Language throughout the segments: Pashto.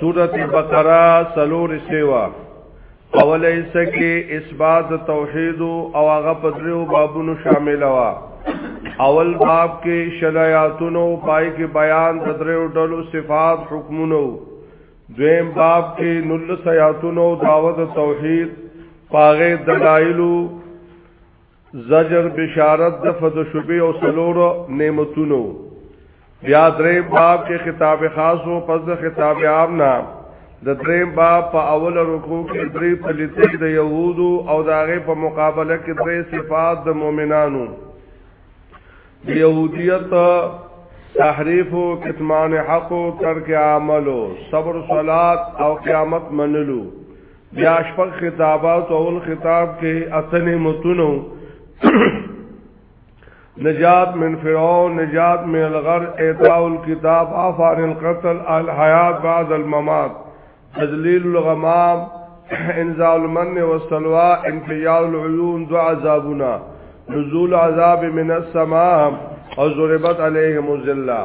سورت بقرہ سلور سیوا اول ایسا کی اثبات توحید او هغه پدریو بابونو شامل وا اول باب کې شلایاتونو پای کې بیان پدریو ډلو صفات حکمونو دویم باب کې نل سیاتونو دعوت توحید پاغه دلایلو زجر بشارت د فد شوبې او سلورو نعمتونو بیا درې باب کې خطاب خاص او پس د خطاب عام نه د درې باب په اول رکوع کې درې پلیتې د يهودو او داغه په مقابله کې درې صفات د مؤمنانو د يهودیت تحریف او کتمان حق او ترک عملو صبر صلات او قیامت منلو بیا شپږ خطابات او اول خطاب کې اتنه متونو نجات من فرعون نجات من الغر اعطاء الكتاب عفان القتل الحیات بعد الممات تذلیل الغمام انزاء المن والسلوى انقیاء العیون دو عذابنا نزول عذاب من السماء او ضربت علیهم الذلہ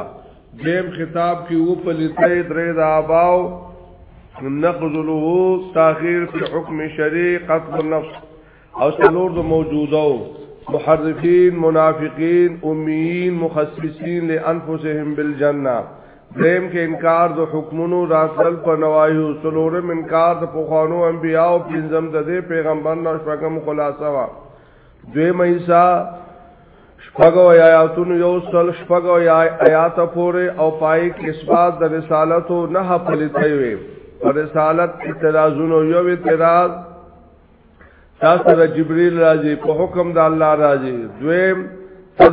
دیم خطاب کې و په لته درې دا باو نقذله تاخير په حکم شرع قتل النفس او څلور د موجوده محرفین منافقین امیین مخصصین لانفسهم بالجنه دیم کې انکار د حکمونو راسل په نواهیو څلورم انکار د پخوانو انبیاو پنځم د پیغمبر نو شپږم خلاصه وا دوی مېسا شپګو آیاتونو یو سل شپګو آیات پورې او پای کې اثبات د رسالت او نه پلیتې وي پر رسالت اعتراضونو یو اعتراض تاسو د جبرئیل راځي په حکم د الله راځي دویم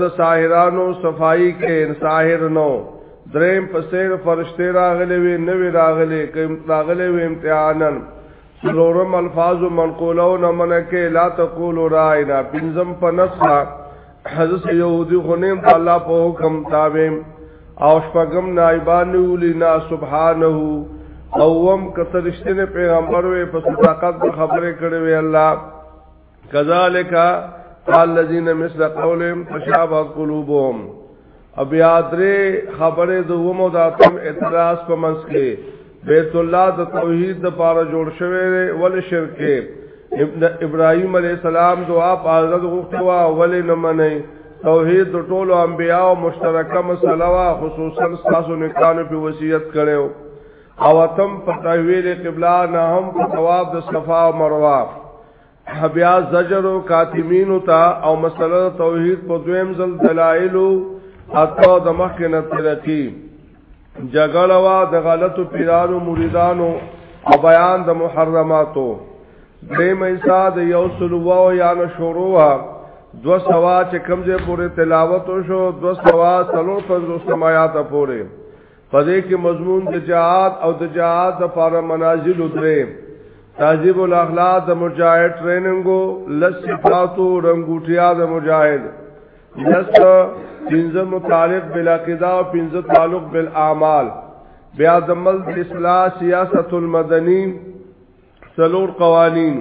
د ساحرانو صفائی کې ساحر نو دریم په سیر فرشته راغلي وي نوې راغلي کوم راغلي وي امتحانن سلورم الفاظ منقولو نه منکه لا تقولوا راینا پنځم په نصا حضرت یهودی غنیم په الله په حکم تابع او شپږم نایبان ولینا سبحانه اوم کترشتنه پیغمبر وې په صداقت خبره کړې وې الله کذالک الذين مثل قولهم تشابه قلوبهم او بیا درې خبره د ومو د اتم اعتراض په منځ کې بیت الله د توحید د پاره جوړ شوی ول شرک ابن ابراهيم عليه السلام دعا په حضرت غوښتوا ولې نه منئ توحید د ټولو انبیاو مشترکه مسله وا خصوصا تاسو نه کانو په وصیت کړو او تم په تحویل قبله نه هم په ثواب د صفا او مروه بیا زجر او کاتمین تا او مسله توحید په دویم ځل دلایل او اته د مخکې نه ترقی جګړه وا د غلطو پیرانو مریدانو او بیان د محرماتو درې مېسا د یو سلوو یا نو شروع دو سوا چې کمزې پورې تلاوت شو دو سوا سلو پنځو سمایا ته پورې پدې کې مضمون د جهاد او د جهاد لپاره منازل درې تهذیب الاخلاق د مجاهد ټریننګو لس صفاتو رنگوټیا د مجاهد لس پنځه متعلق بالاقیده او پنځه تعلق بالاعمال بیا د مل اصلاح سیاست المدنی سلور قوانین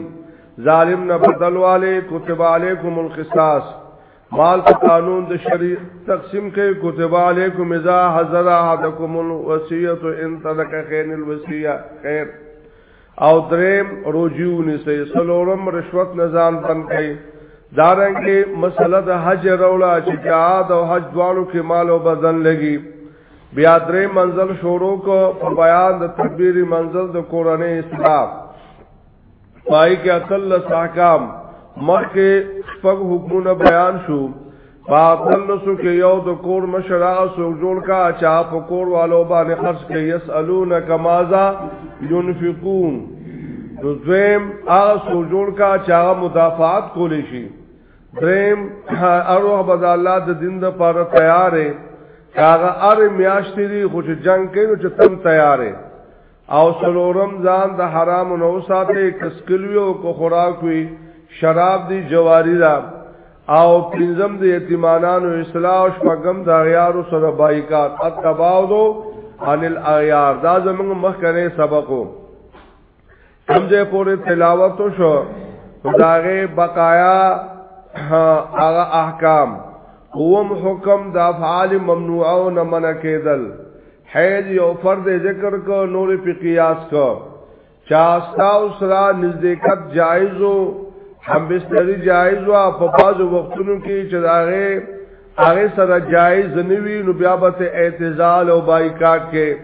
ظالم نه بدل والے کتب علیکم القصاص مال په قانون د شریع تقسیم کوي کتب علیکم اذا حضر احدکم الوصیت ان ترک خین الوصیه خیر او دریم رجوع نسی سلورم رشوت نزان بن کوي دارنګه مسله د حج رولا چې جهاد او حج دوالو کې مال او بدن لګي بیا درې منزل شروع کو په بیان د تکبیر منزل د کورنۍ اسلام پای کې اصل ساکام مکه شپږ حکمونه بیان شو پاتل سو کې یو د کور مشرا سو جوړ کا چا په کور والو باندې خرج کې یسالون کمازا ينفقون نو زم هغه سو جوړ کا چا مدافعات کولې شي دریم اروح بد الله د دین د پاره تیارې کاغه ار میاشتې دی خو چې جنگ کینو چې تم تیارې او سلورم ځان د حرام نو ساته کسکلویو کو خوراک وی شراب دی جواری دا او پنځم د یتیمانانو اصلاح او شپږم د غیارو سره بایکاټ اتباو دو ان الاغیار دا زمونږ مخکنه سبقو کوم ځای پورې تلاوت شو داغه بقایا هغه احکام قوم حکم د افعال ممنوع او نه منع کېدل حیض یو فرد ذکر کو نور په قیاس کو چاستا او سرا نزدېکت جایز او هم بستری جایز او په بعضو وختونو کې چې داغه هغه سره جایز نه وي نو بیا به اعتزال او بایکاټ کې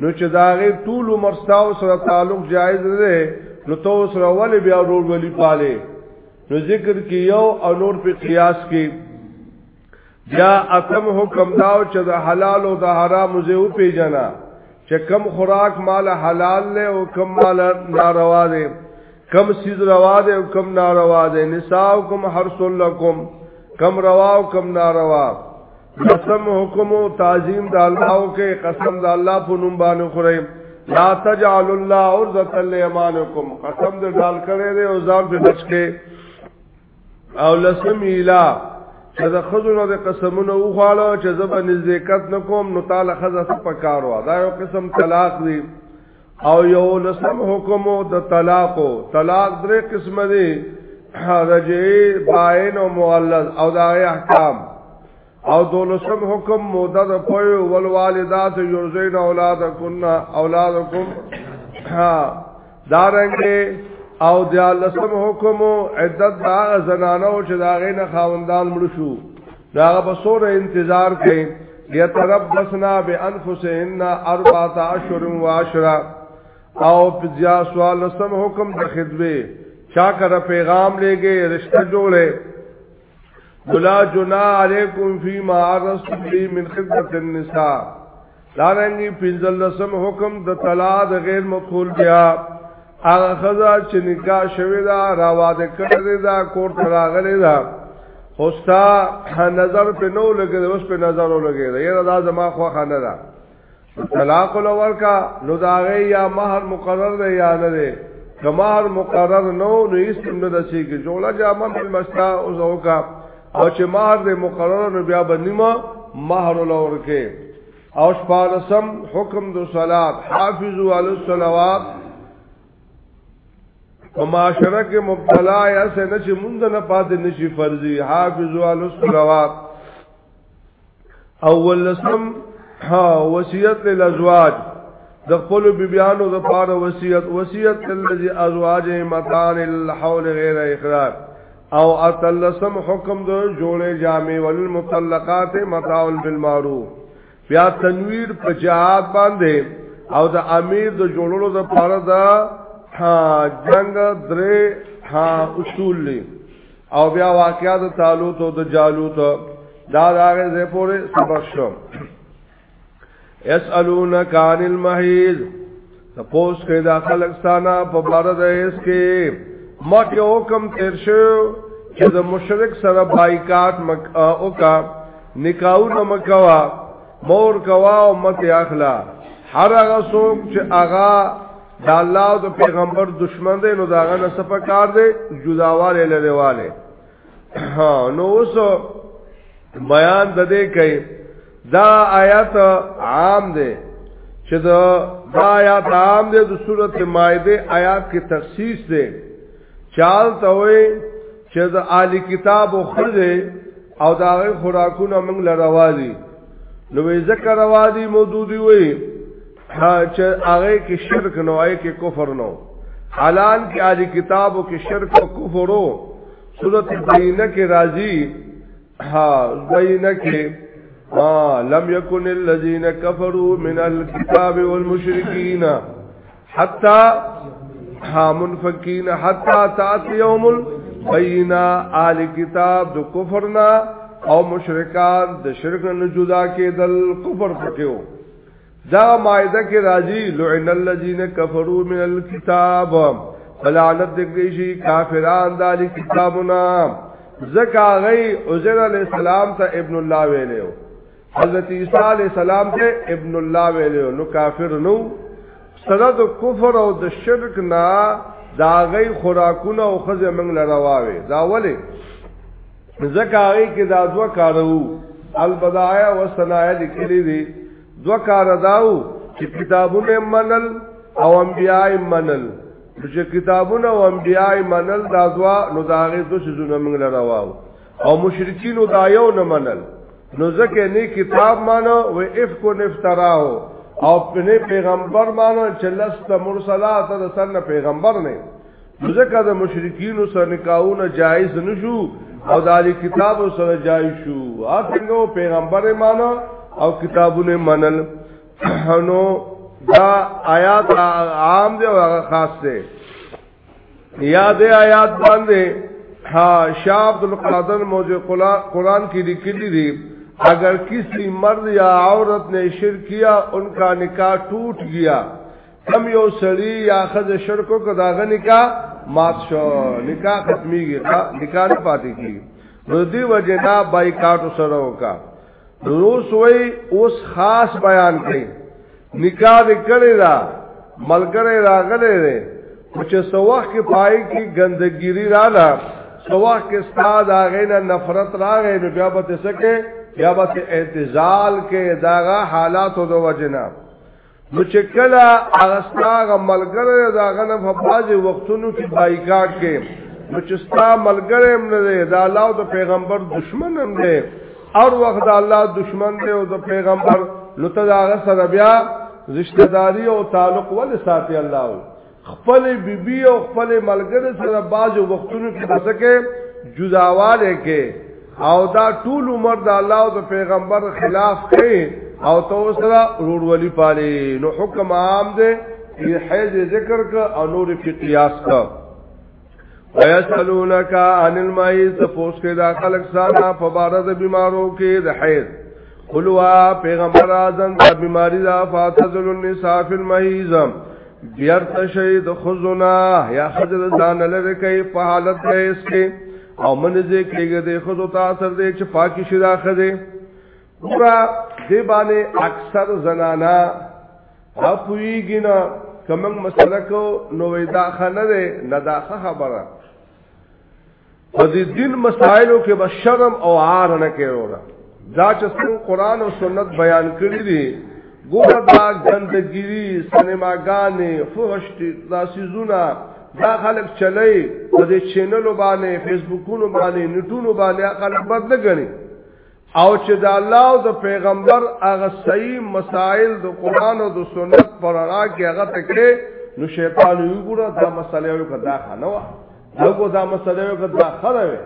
نو چې دا غي ټول عمر تاسو سره تعلق جایز نه نو تاسو سره ولې بیا ورور ولي پاله نو ذکر کې یو او نور په قیاس کې بیا اتم حکم داو چې د حلال او د حرام زه او پیجنا چې کم خوراک مال حلال له او کم مال ناروا دی کم سیز روا دی او کم ناروا دی نساء کوم حرس لکم کم روا او کم ناروا قسم حکم او تعظیم د الله او کې قسم د الله په نوم باندې خورئ لا تجعل الله عرضه لایمانکم قسم د ډال کړي دی او ځان په بچ کې او لسم الا چې د خزونو د قسمونو وغواړو چې زبر نزدېکت نکوم نو تعالی خزه په کارو دا یو قسم طلاق دی او یو لسم حکم د طلاق طلاق درې قسم دي رجعي باین او مغلظ او د احکام او دولسم حکم موده د پوی ول والدات یرزین اولادکن اولادکم ها دارنګه او د لسم حکم عدت دا زنانو چې دا غینه خاوندان مړ شو دا په سور انتظار کوي یتربصنا بانفسهن اربعه اشهر و عشرا او بیا سوال سم حکم د خدوی چا کر پیغام لګي رشتہ جوړه بلا جنا علیکم فی ما عرض من خدمت النساء دارنګي پنځلسم حکم د طلاق د غیر مقبول بیا هغه خزا چې نکاح شوی دا راواده کړی دا کور ته راغلی دا خوستا نظر په نو لګي اوس په نظر ولګي دا یره دا زما خو خانه ده طلاق لور کا نو دا غي یا مہر مقرر دی یا نه دی کمار مقرر نو نو اسم نه دسی کی جوړه جامه مل مستا او زوکا او چې مہر دې مقرره نو بیا به نیمه مہر لورکه او شپارسم حکم د صلات حافظو علی الصلوات په معاشره کې مبتلا یا سه نه چې مونږ نه پاتې نشي فرضي حافظو علی الصلوات اول لسم وصیت للازواج د خپل بیبیانو د پاره وصیت وصیت للذي ازواج متان الحول غیر اخراج او اتلسم حکم د جوړې جامع وللمطلقات متاع بالمعروف بیا تنویر په جهاد باندې او د امیر د جوړولو د پاره دا جنگ درې اصول لري او بیا واقعا د طالوت او د جالوت دا داغه زه پورې سبق شو اسالون کان المحیز تپوس کې دا خلک ستانه په بار د اس کې مکه حکم تیر شو چې د مشرک سره بایکاټ مک او کا نکاو نه مکوا مور کوا او مت اخلا هر هغه څوک چې هغه دا الله او د پیغمبر دشمن دی نو داغه نه څه پکار دی جداواله لريواله ها نو اوس بیان د دې کوي دا آیات عام دی چې دا دا آیات عام دی د سورته مائده آیات کې تخصیص دی چال ته وي چې د آل کتاب او خرجه او دا خوراکونه موږ لروازي نو ذکر روازي مودودي وي چې هغه کې شرک نو هغه کې کفر نو حالان کې اړي کتابو کې شرک او کفر وو سورۃ بینه کې راځي ها بینه کې ما لم يكن الذين كفروا من الكتاب والمشركين حتى ها منفكين حتى تاتي يوم البينه آل کتاب د کفرنا او مشرکان د شرک نه جدا کېدل کفر پکيو دا مائده کې راځي لعن الذين كفروا من الكتاب فلعنت دې شي کافران د کتابنا زکا غي عزر عليه السلام ته ابن الله ویلو حضرت عیسی علیہ السلام ته ابن الله ویلو نو کافر نو سره د کفر او د شرک نه دا غي خوراکونه او خزه منګ لراواوي دا ولی ځکه هغه کې دا دوه کار وو البدایا و صنایع لیکلي دي دوه کار داو چې کتابونه منل او انبیای منل چې کتابونه او انبیای منل دا دوا نو دا غي د سيزونه موږ لراو او مشرکین دا یو نه منل نو ځکه نه کتاب مانو و اف کو نفتراو او په پیغمبر مانو چې لست مرسلات د سن پیغمبر نه ځکه د مشرکین سره نکاحونه جایز نشو او د علی کتاب سره جایز شو هغه پیغمبر ایمان او کتابونه منل نو دا آیات عام دی او هغه خاص دی یاد آیات باندې ها شاب القادر موجه قرآن کی لکلی دی اگر کسی مرد یا عورت نے شرک کیا ان کا نکاح ٹوٹ گیا کم یو سړی یا خز شرکو که داغه نکا مات شو نکا ختمی گی نکا نه پاتی کی نو دی وجنا بایکاټو سره وکا روس وی اوس خاص بیان کړي نکا دې کړی دا ملګری راغلی دی خو چې سوخ کې پای کې ګندګيري رااله سوخ کې استاد هغه نه نفرت راغی نو بیا به څه کې بیا به اعتزال کې داغه حالاتو د وجنه نو چې کله هغه ستاغه ملګری دا غنه په بازي وختونو کې بایکاټ کې نو چې ستا ملګری هم نه دی دا الله او د پیغمبر دشمن هم دی او وخت دا الله دشمن دی او د پیغمبر نو ته دا سره بیا رشتہ داری او تعلق ول ساتي الله خپل بیبي بی او خپل ملګری سره باج وختونو کې بسکه جداواله کې او دا ټول عمر د الله او د پیغمبر خلاف کوي او تو سره روړولي پالي نو حکم عام دی حیض ذکر کا او نور فی قیاس کا ويسالونک عن الماء تفوس کې دا خلق سانا په بار د بیمارو کې د حیض قلوا پیغمبر اعظم د بیماری دا فاتذل النساء فی المحیض بیرت شی د خزنا یا خزر ځان لره کوي په حالت کې او منځه کېږي د خزو تا اثر دې چې پاکي شي دا خزه ګورا دی باندې اکثر زنانا اپویږي نه کمن مسله کو نو ودا خنه ده نه دا خبره په دې دین مسائلو کې به شرم او عار نه کېرونه دا چې څنګه قران او سنت بیان کړی دي ګوره دا ګندګيري سینماګانې فحش دا سيزونه دا خلک چلای په دې چینلو باندې فیسبوکونو باندې نټونو باندې خلک بد نه غني او چې د الله او د پیغمبر هغه صحیح مسائل د قران او د سنت پر اړه کې هغه تکړه نو شیطان یو ګره دا مسله یو کدا خانه وا دغه دا مسله یو کدا خره وي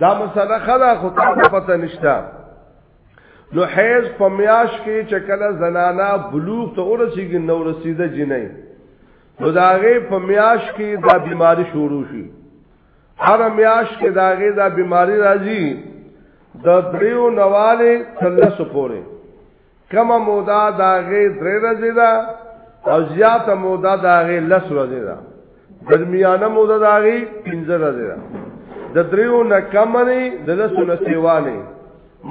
دا مسله خلا خو ته پته نشته نو حیز په میاش کې چې کله زنانا بلوغ ته ورسیږي نو رسیده جنې نو داغه په میاش کې دا بیماری شروع شي هر میاش کې داغه دا بیماری راځي د دریو نواله تلسو پوره کما مودا داغه درې ورځې دا او زیاته مودا داغه لس ورځې دا درمیانه مودا داغه 15 ورځې دا د دریو نه کم نه د لسو نه سیوانه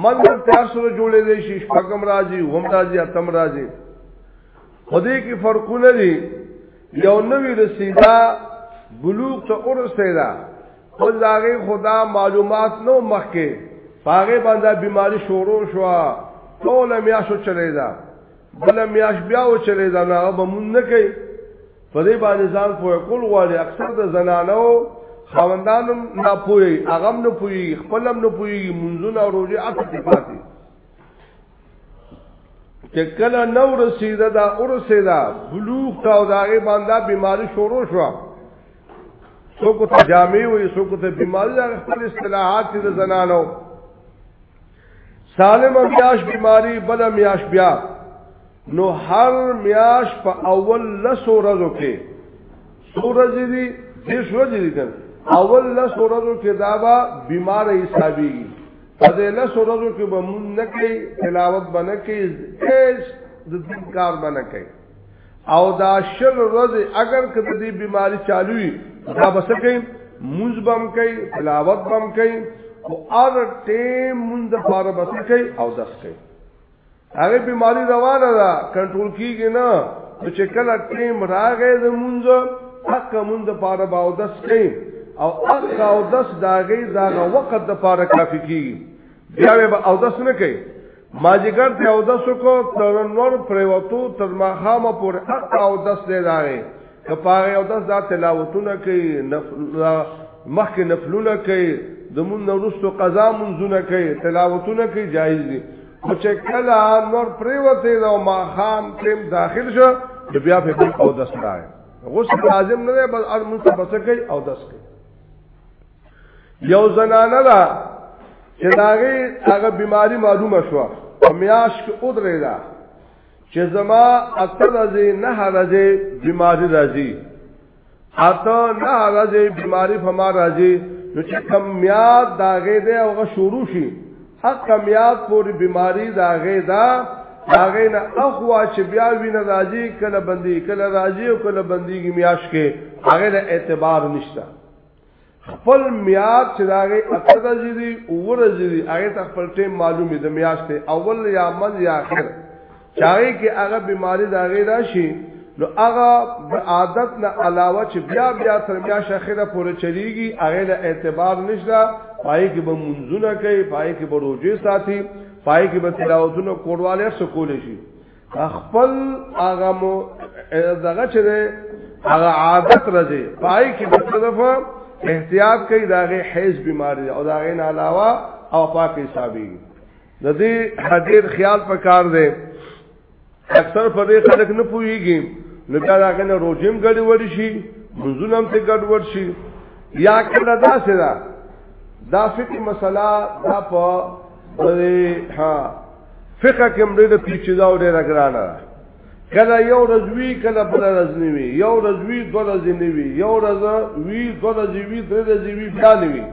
من د تیار سره جوړې دي شي شپږم راځي هم راځي اتم راځي خدای کې فرقونه دي یو نوی رسیدا بلوغ ته ورسیدا خو داغه خدا معلومات نو مخکې پاغه باندې بیماری شروع شو ټول میاشو چلی دا بل میاش بیا و چلی دا نه به مون نه کوي په دې باندې ځان په کول غواړي اکثر د زنانو خوندانو نه پوي اغم نه پوي خپلم نه پوي منځونه او روزي اته پاتې چې کله نو رسیده دا ورسیده بلوغ تا او داغه باندې بیماری شروع شو څوک ته جامع وي څوک ته بیماری دا خپل اصطلاحات دي زنانو سالم میاش بیماری بل میاش بیا نو هر میاش په اول لس ورځو کې سورج دي دې سورج دي کړ اول لس ورځو کې دا با بیمار حسابي پدې لس ورځو کې به مون نه کوي تلاوت باندې کوي هیڅ د دین کار باندې کوي او دا شل ورځې اگر کله دې بیماری چالو وي دا بس کوي مونږ بم کوي تلاوت بم کوي او ار ټیم مونږ د پاره بس کوي او دس کوي هغه بیماری روانه ده کنټرول کیږي نه نو چې کله ټیم راغې د مونږ حق مونږ د پاره باو دس کین او حق او دس داغې داغه وخت د پاره کافی کیږي بیا به او دس نه کوي ماجګر ته او دس کو تر نور پریوتو تر ماخامه پور حق او دس دی راغې کپاره او داس دا تلاوتونه کوي مخکې نفلونه کوي د مون نورستو قضا منځونه کوي تلاوتونه کوي جایز دي او چې کله نور پریوته دا ما خام تیم داخل شو بیا په بل او داس راي غسل لازم نه بس ار مون څه بس کوي او داس کوي یو زنانه دا چې داغه هغه بیماری معلومه شو میاش کې ودرې ده چې زما اته ورځې نه ورځې بیماری راځي اته نه ورځې بیماری په ما راځي نو چې کم میاد داغې دی او غ شروع شي حق کم یاد پوری بیماری داغې دا داغې نه اخوا چې بیا وینه راځي کله بندي کله راځي او کله بنديږي میاش کې هغه له اعتبار نشته خپل میاد چې داغه اته د جدي او ورځي هغه ته خپل ټیم معلومې د میاشتې اول یا من یا اخر چاغي کې هغه بیماری داغه راشي نو هغه عادت نه علاوه چې بیا بیا تر بیا شخره پورې چلیږي هغه له اعتبار نشته پای کې به منځونه کوي پای کې به روزي ساتي پای کې به تلاوتونه کوړواله سکول شي خپل هغه مو دغه چې ده هغه عادت راځي پای کې د صرف احتیاط کوي داغه حیز بیماری او داغه نه علاوه او پاک حسابي د دې حدیر خیال پکار دی اکثر په دې خلک نه پوهیږي نو بیا داغه نه روجم غړي وړي شي منځونه هم ته ګډ وړ شي یا کله دا سره دا فکر مسله دا په ها فقہ کې هم ډېر پیچیده او ډېر ګران ده کله یو رزوی کله بل رزنی وی یو رزوی دو رزنی وی یو رز وی دو رزوی وی درې رزوی وی بیا نیوی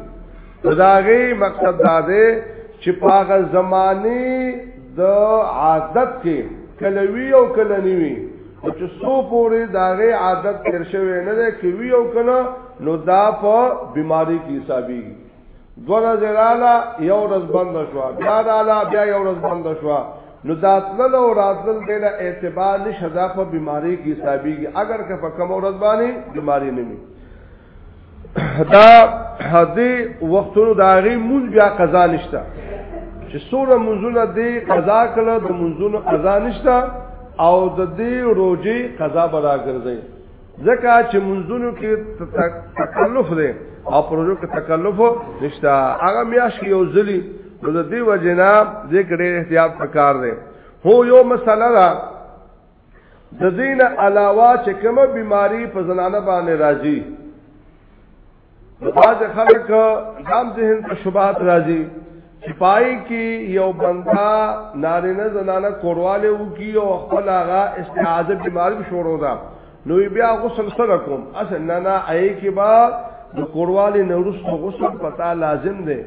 داغه مقصد دا دی چې پاغه زمانی د عادت کې کله وی او کله نیوی او چې سو پورې داغه عادت تیر شوی نه ده کې وی او کله نو دا په بیماری کې حسابي دو ورځې رااله یو ورځ بند شو بیا رااله بیا یو ورځ بند شو نو داتل او راتل دل اعتبار نشه دا په بیماری کې حسابيږي اگر که په کم ورځ باندې بیماری نه وي دا هدي وختونو دا غي مون بیا قضا نشته چې سوره منزونه دی قضا کړه د منزونه قضا نشته او د دې روزي قضا برا ګرځي ځکه چې منځونو کې تکلف دی او پروژو کې تکلف نشته هغه میاش کې یو ځلی نو د دې وجنا ذکر احتیاط پکار دی هو یو مسله ده د دین علاوه چې کومه بیماری په زنانه باندې راځي بعض خلک دام ذهن ته شبهات راځي چې پای کې یو بندا نارینه زنانه کورواله وکي او خپل هغه استعاذه به معلوم شروع ده نو بیا غسل سره کوم اس نه نه ای کې با د کورواله نورس غسل پتا لازم ده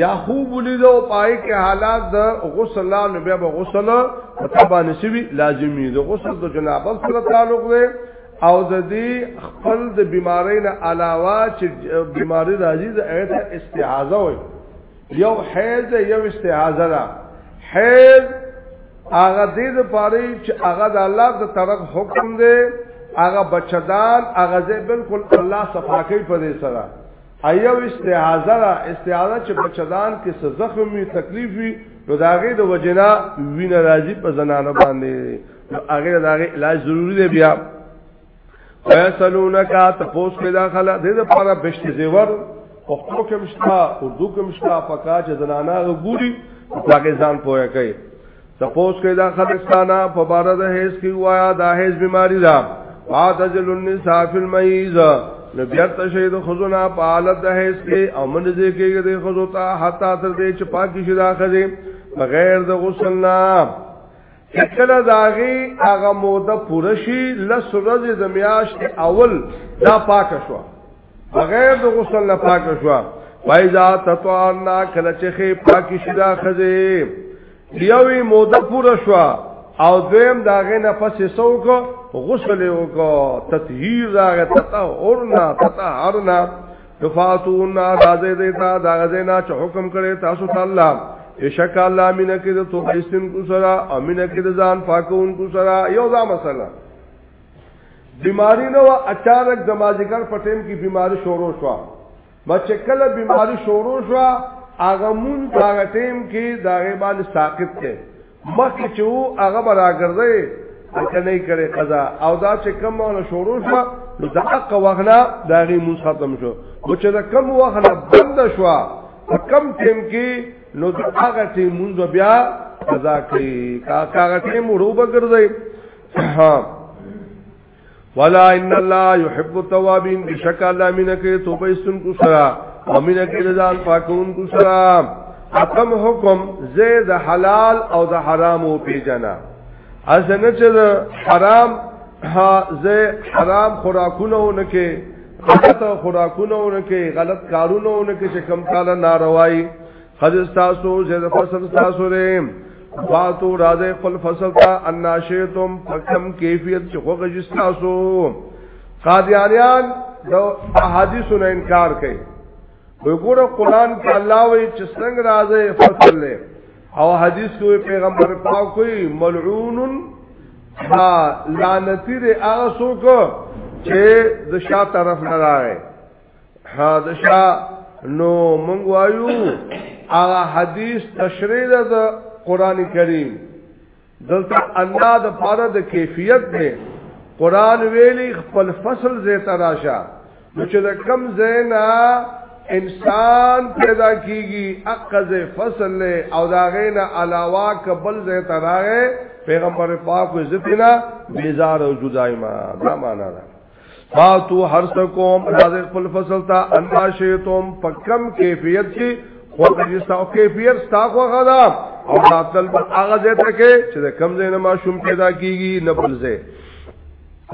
یا خوب ولیدو پای کې حالات د غسل لا نو بیا به غسل تبا نشوي لازمي د غسل د جنابت سره تعلق دی او د دې خپل د بیماری نه علاوه چې بیماری راځي د ایت استعاذه وي یو حیض یو استعاذه ده حیض هغه دې د پاره چې هغه د الله د طرف حکم دی هغه بچدان هغه بالکل الله صفاکې په دې سره ایو استعاذه را استعاذه چې په چدان کې څه زخم وي تکلیف وي نو داغه د وجنا وینه راځي په زنانه باندې نو هغه داغه علاج ضروری دی بیا ویسلونک تپوس کې داخله د دې لپاره بشت زیور او خپل کې مشتا او دو کې مشتا پکا چې زنانه غوړي هغه ځان پوهه کوي تپوس کې دا خلستانه په بار د هیڅ کې وایا دا هیڅ بیماری دا فاتجل النساء فی المیز نو بیا تشهید خزونه په حالت د هیڅ کې او منځه کې د خزو ته حتا تر دې چې پاکی شي دا خزه بغیر د غسل نه کله داغي هغه موده پوره شي لس ورځې د میاشت اول دا پاک شو بغیر د غسل نه پاک شو فایزا تطعنا کله چې خې پاکي شدا خزه یوې موده پوره شو او دویم داغه نه پس سوک غسل وکړه تطهیر داغه تطهرنا تطهرنا دفاتون راځي دیتا داغه نه چې حکم کړي تاسو ته الله بشک الله امینه کې د توبه استن کو سره امینه کې د ځان پاکون کو سره یو دا مسله بیماری نه و اچانک د ماجیګر په ټیم کې بیماری شروع شو بچ کله بیماری شروع شو هغه مون هغه ټیم کې دا غیبان ساقط ته مخ چې وو هغه براګرځي ته نه کړي قضا او دا چې کم وغه شروع شو نو دا حق وغنا دا غي مون ختم شو او چې دا کم وغنا بند شو کم ټیم کې نو دا هغه ټیم مون بیا قضا کوي کا هغه ټیم وروبه ګرځي ولا ان الله يحب التوابين بشک الله مين کوي توبه استن کو سرا امين کوي ځان پاکون کو سرا حکم حکم زید حلال او د حرام او پیجنا ازنه چې حرام ها زه حرام خوراکونه ونکه غلط خوراکونه ونکه غلط کارونه ونکه چې کم کاله ناروایی قد استاسو زید فصل استاسو دے فاتو راځي خپل فصل ته اناشیتم فکم کیفیت چې خوغه جستاسو قادیانیان د احادیثو نه انکار کوي وګوره قران کې الله وی چې څنګه راځي فصل له او حدیث کوي پیغمبر پاک کوي ملعون ها لعنتی دې هغه څوک چې د شا طرف نه راغی حادثه نو مونږ وایو هغه حدیث تشریح ده د قران کریم دلته الله د پاره د کیفیت دی قران ویلی خپل فصل زې تراشه نو چې د کم زینا انسان پیدا کیږي اقز فصل له او دا غینا علاوه کبل زې تراغه پیغمبر پاک عزت نه بیزار او جدای ما دا معنا ده فاتو حرسکم راځي خپل فصل ته انما شیتم په کم کیفیت کې خو دې تاسو کیفیت تاسو غدا او راتل په هغه ځای ته کې چې د کم ځای نه ماشوم پیدا کیږي نه بل ځای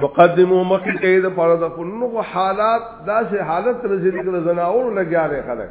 مقدمو مخکې کې د فرض خپل حالات داسې حالت رسېدل زناور لګیا دی خلک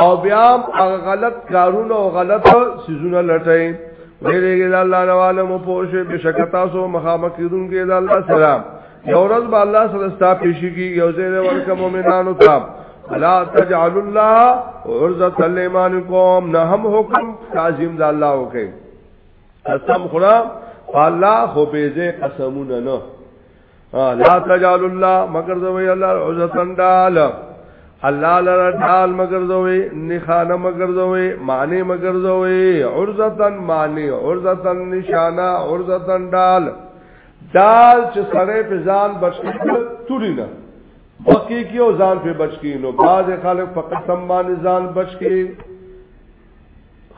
او بیا هغه غلط کارونه او غلط سيزونه لټای ویریږي د الله نه والم پوښې بشکتا سو مخامخ کیدون کې د الله سلام یو ورځ به الله سره ستا پیشي کی یو ځای ورکه مؤمنانو ته لا تجعل الله عرضه لایمانکم نه هم حکم تعظیم د الله وکي قسم خدا الله خو به زه قسمونه نه لا تجعل الله مگر زوی الله عزتن دال الله لرا دال مگر زوی نخانه مگر زوی معنی مگر زوی عرضتن معنی عرضتن نشانه عرضتن دال دال چې سره په ځان بچی توري نه بکی کی او ځان په بچکی نو باز خلک په قسم باندې ځان بچکی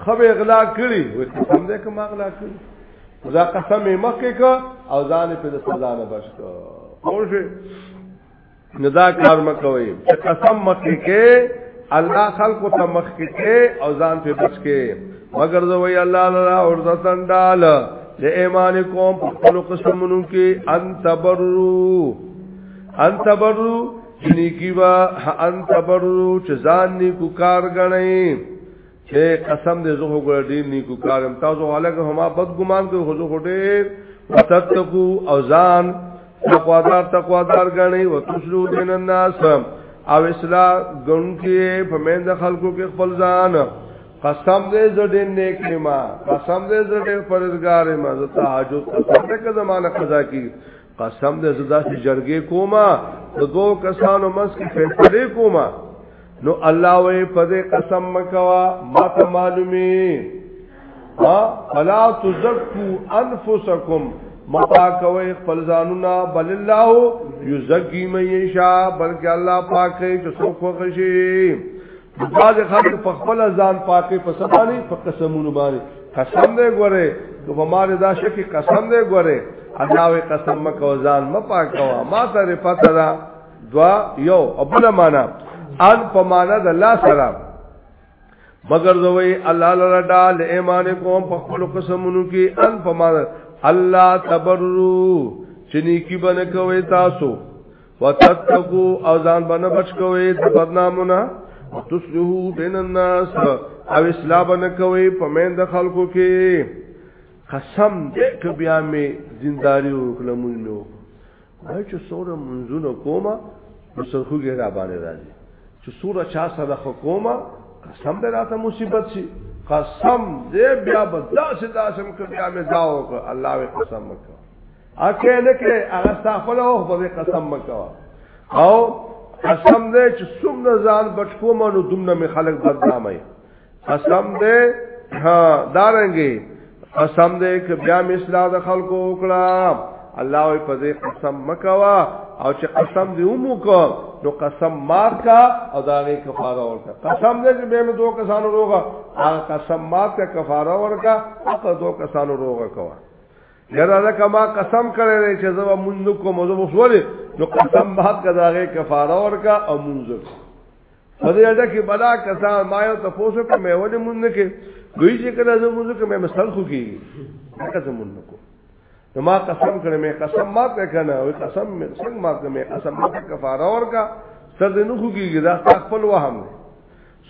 خبه اغلا کړی وې قسم دې کوم اغلا کړی دا قسم یې مکه کا او ځان په د سزا نه بچ کو خوښه ندا کار مکوي چې قسم مکه کې الله خلق ته مخ کې او ځان په بچ کې مگر زه وی الله لالا اور ځتن ډال له ایمان کوم په خپل قسمونو کې ان تبرو ان تبرو نیکی با انت برو چې ځان نیکو کار غنئ چې قسم دې زه وګړه دې نیکو کارم تاسو الګ هما بد ګمان کوي خو زه ډېر وتتقو او ځان تقوادار تقوادار غنئ او تشرو دین الناس او اصلاح ګن کې په مند خلکو کې خپل ځان قسم دې زه دې نیک ما قسم دې زه دې فرزګار ما زه تهاجد قسم دې که زمانه قضا کی قسم دې زدا چې جرګې کوما د دوو کسانو مس کې فیصله کوما نو الله وې په دې قسم مکوا ما ته معلومي ها فلا تزکو انفسکم متا کوي خپل ځانونه بل الله یزکی مې شا بلکې الله پاکه چې څوک خوشي بعض خلک په خپل ځان پاکي په سبانه په قسمونو باندې قسم دې ګوره نو په مال دا شکی قسم دې ګوره الله وې قسم مکو ځان م پاکوا ما ته پته دا دوا یو ابل معنا ان په معنا د الله سلام مگر زوی الله لرا ډال ایمان کوم په خپل قسمونو کې ان په معنا الله تبرو چني کی بن کوي تاسو وتتقو او ځان باندې بچ کوئ د بدنامونه وتصلحو بین الناس او اصلاح باندې کوئ په مین د خلکو کې قسم دې ک بیا می زنداری وکړه مونږ نو وای چې سوره منځونه کومه نو سرخوږي را باندې راځي چې سوره چا سره حکومه قسم دې راته مصیبت شي قسم دې بیا بداسه داسم ک بیا می داو الله قسم وکړه اکه نه کې هغه تاسو له خو به قسم وکاو او قسم دې چې سم نه ځان بچو مونږ دومره می خلک بدنامي قسم دې ها دارنګي قسم دې چې بیا می اصلاح د خلکو وکړه الله وي په دې قسم مکوا او چې قسم دې ومو کو نو قسم مات کا او دا غي کفاره ورکا قسم دې چې به مې دوه کسانو روغا هغه قسم مات کا کفاره ورکا هغه دوه کسانو روغا کوا یاره دا کما قسم کړی دی چې زه مونږ نو کوم زه وسولې نو قسم مات کداغه کفاره ورکا او مونږ په دې اړه کې بلا کسان ما یو تاسو ته مې ولې مونږ کې دوی چې کله زه مونږ کې مې مسل خو کې دا زه مونږ کو نو ما قسم کړی مې قسم مات کنه او قسم مې څنګه مات مې قسم مات کفاره ورکا ستاسو نو خو کې دا خپل وهم دی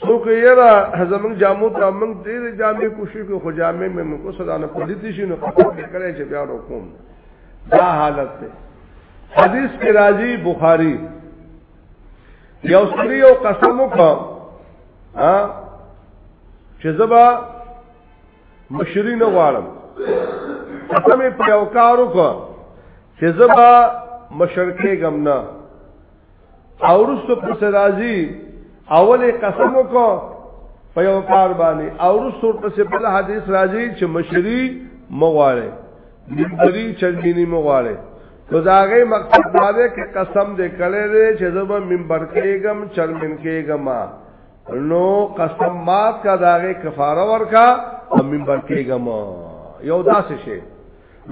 سو که یرا زمنګ جامو ته موږ ډېر جامې کوشش کو خو جامې مې موږ کو صدا نه پدې شي نو خپل کړي چې بیا وکوم دا حالت ده حدیث کې راځي بخاری یو سری او قسم وکړه ها چې زبا مشری نه غواړم قسم په یو کار وکړه چې زبا مشرکه غمنا او رسو پس راځي اول قسم وکړو په یو کار باندې او رسو پس بل حدیث راځي چې مشری مغواړي دبري چرګینی مغواړي نو داغه مقصد دا دی چې قسم دې کړی دی چې زه به منبر کېږم چرمن کېږم نو قسم مات کا داغه کفاره ورکا او منبر کېږم یو داسې شي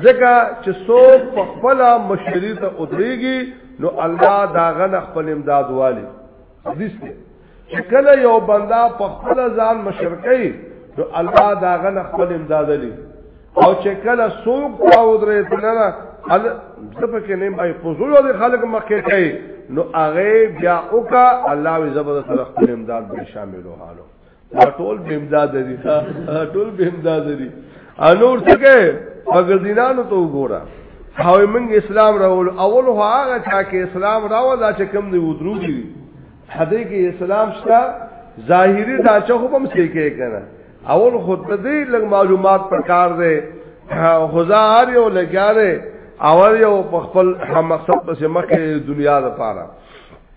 ځکه چې څوک په خپل مشری ته ودرېږي نو الله دا غن خپل امداد والی حدیث دی چې کله یو بندا په خپل ځان مشرکې نو الله دا غن خپل امداد لري او چې کله څوک تا ودرې دلنا ال زپه کې نه بای فزول دي خلک مکه کوي نو هغه بیا اوکا الله وی زبر سره خپل امداد به شاملو حالو دا ټول به امداد دي دا ټول به امداد دي انور څنګه اگر دینانو ته وګوره او موږ اسلام راول اول هغه چا کې اسلام راو دا چې کم دی ودرو دي حدې کې اسلام شته ظاهری دا چې خو هم څه کې کنه اول خود دې لږ معلومات پر کار دی هزار یو لګاره اور یو په خپل مقصد پسې مخه دنیا لپاره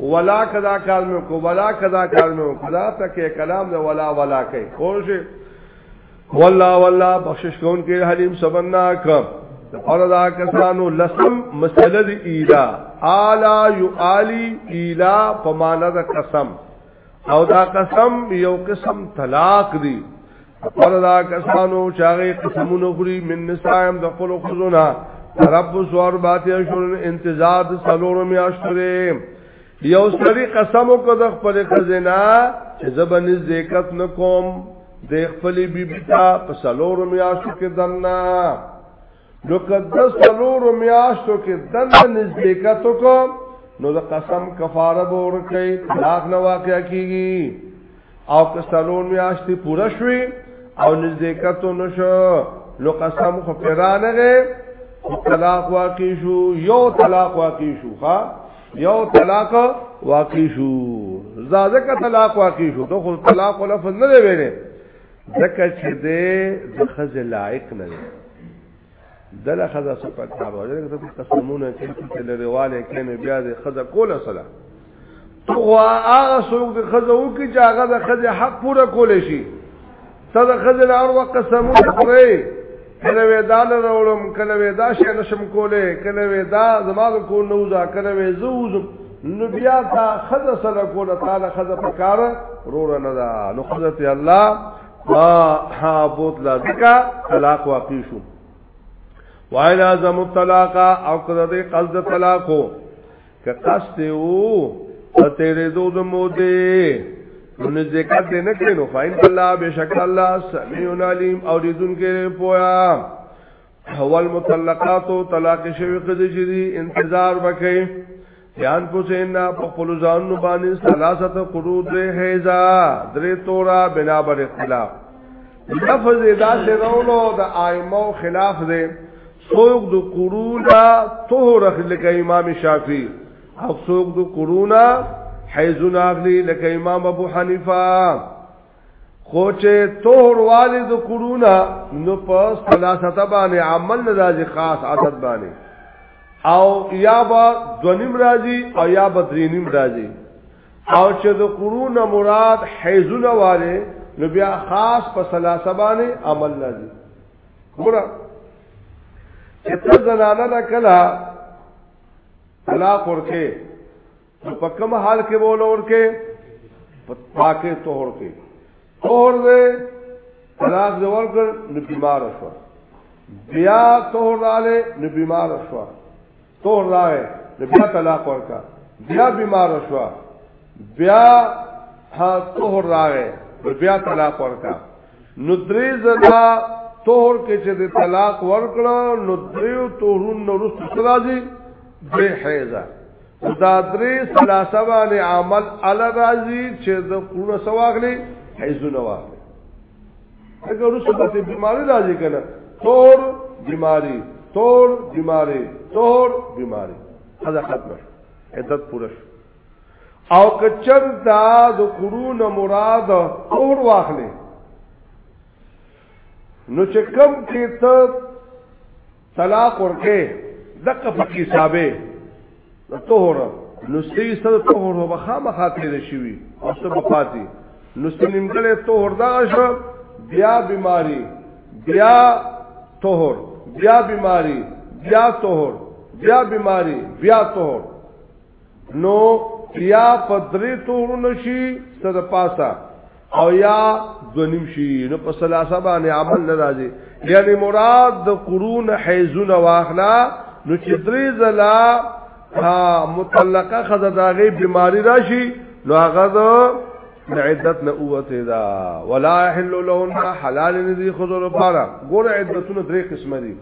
ولا کدا کار مې کو ولا کدا کار مې کو دا تکه کلام دا ولا ولا کوي خوشه والله والله بخشش کون کې حلیم سبناک اور دا کسانو لسم مسلد ایلا آلا یو آلی ایلا پمانا دا قسم او دا قسم یو قسم طلاق دی پر دا کسانو چاغه قسمونو خوري من نسایم د خپل خزونه رب سوار باته شون انتظار د سلور میاشتره یو سری قسم کو د خپل خزینا چې زبن زیکت نکوم د خپل بیبی تا په سلور میاشتو کې دنه نو کده سلور میاشتو کې دنه نزدېکت وکړو نو د قسم کفاره به ورکړي طلاق نه واقع کیږي او که سلور میاشتې پوره شوي او نزدېکت نشو نو قسم خو پیرانه غي طلاق واقع شو یو طلاق واقع شو ها یو طلاق واقع شو زاده کا طلاق واقع شو ته خو طلاق لفظ نه دی ویلې ځکه چې دې د خزه لایق نه دی دله خزه سپه کاوه دغه څه قسمونه چې ته لريواله کینو بیا د خزه کوله سره تو هغه څوک د خزه او کې چې هغه د خزه حق پوره کول شي ته د خزه لار وقسمونه کوي کله وې دا نه راوړم کله وې دا شې نشم کوله کله وې دا زما کو نه وځه کله وې زوز نو بیا تا خزه سره کوله تعالی خزه پکار رور نه دا نو خزه الله ها ها بوت لا دکا طلاق واقع شو وایلا زم الطلاق او کړه دې قصد طلاق که قصد وو ته تیرې دو د مودې نو ذکر دې نه کړې نو فاین الله بشک الله سميع عليم او دې دن کې پویا هو المطلقات طلاق شوی قضې چې دي انتظار وکړي بیان پوسین نا په خپل ځان باندې ثلاثه قرو درې حیزا درې تورا بنا بر اختلاف لفظ دا سرولو د آیمو خلاف دی څوک د کورونا طهور اخلي لکه امام شافعي او څوک د کورونا حیزون اخلي لکه امام ابو حنیفه خو چې طهور والي د کورونا نو په ثلاثه باندې عمل نه راځي خاص عادت باندې او یا با دونیم راځي او یا با درینیم راځي او چې د کورونا مراد حیزون والي نو بیا خاص په ثلاثه باندې عمل راځي ګوره چې ته زنانه نه کلا طلاق ورکه نو په کوم حال کې بوله ورکه په پاکه طور کې طور دې طلاق دې ورکړ نو بیمار شو بیا طور رااله نو بیمار شو تور راغې نو بیا طلاق ورکا بیا بیمار شو بیا ها تور راغې نو بیا طلاق ورکا نو درې زدا تور کې چې د طلاق ورکړو نو دریو تورون نو رسو راځي درې حیزه دا درې ثلاثه باندې عمل ال راځي چې د کونه سواغلي حیزونه واغلي اگر رسو بس بیماری راځي کنه تور بیماری تور بیماری تور بیماری هدا ختم عدت پوره شو او کچر دا د قرون مراد اور واخلې نو چې کم کې ته طلاق ورکه دغه په حسابه د طهور نو سي سره طهور به خامخا تیر شي او سبب پاتې نو سنیمګله طهور دا شو بیا بیماری بیا طهور بیا بیماری بیا طهور بیا بیماری بیا طهور نو یا په درې تورو نشي صد پاسا او یا دونیم شي نو په ثلاثه باندې عمل نه راځي یعنی مراد د قرون حیزون واخلا نو چې درې زلا ها مطلقه خزه داغه بیماری راشي نو هغه د عدت نه اوته دا ولا حل لهن حلال ندي خذ لپاره ګور عدتونه درې قسم دي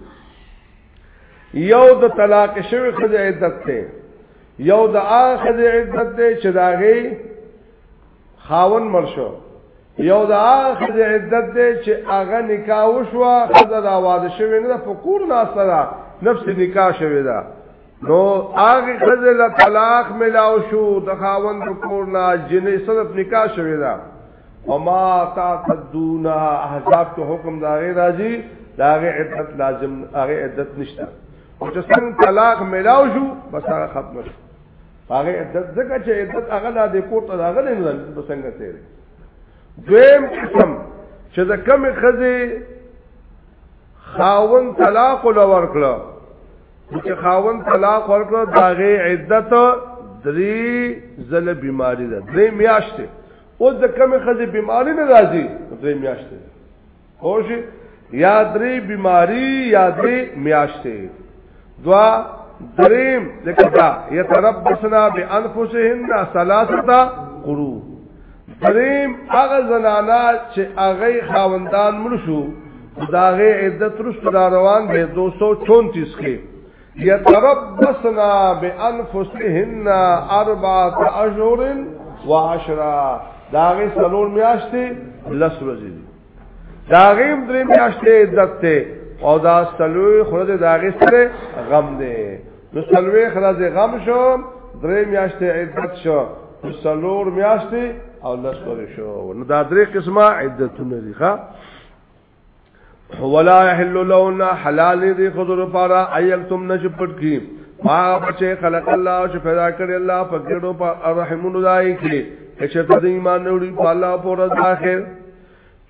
یو د طلاق شوی خزه عدت ته یو د اخذ عدت ته چې داغي خاون مرشو یو د اخذ عدت ته چې هغه نکاح وشو خزه د आवाज شوی نه په کور نه سره نفس نکاح شوی دا نو هغه خزه له طلاق ملاو شو د خاون د کور نه جنې صرف نکاح شوی دا وما تعتدون احزاب ته حکم دا غیر راځي دا غیر عدت لازم هغه عدت نشته او چې څنګه طلاق ملاو شو بس هغه ختم شو هغه عدت ځکه چې عدت هغه د کوټ هغه نه نه بس څنګه تیر دویم قسم چې د کم خزه خاون طلاق لور کړو چې خاون طلاق ورکړو داغه عدت درې زله بیماری ده درې میاشتې او د کمی خزی بیماری نه راځي درې میاشتې خوش یا درې بیماری یا درې میاشتې دوا دریم لکدا یتربصنا بانفسهن ثلاثه قرو دریم هغه زنانا چې هغه خاوندان مړ شو داغه عدت رست روان به 234 کې یتربصنا بانفسهن اربعه اشهر وعشرا داغه سلور میاشتې لس ورځې دي داغه درې میاشتې عدت ته او دا سلوی خود داغه سره غم دی نو سلوی خلاص غم شو درې میاشتې عدت شو سلور میاشتې او لس ورځې شو نو دا درې قسمه عدتونه دي ښا ولا يحل لهن حلال دي خضر پارا ايلتم نشپټ کی ما بچي خلق الله چې پیدا کړی الله په ګډو په رحمونو دای کې چې ته د ایمان وروړي په الله په ورځ اخر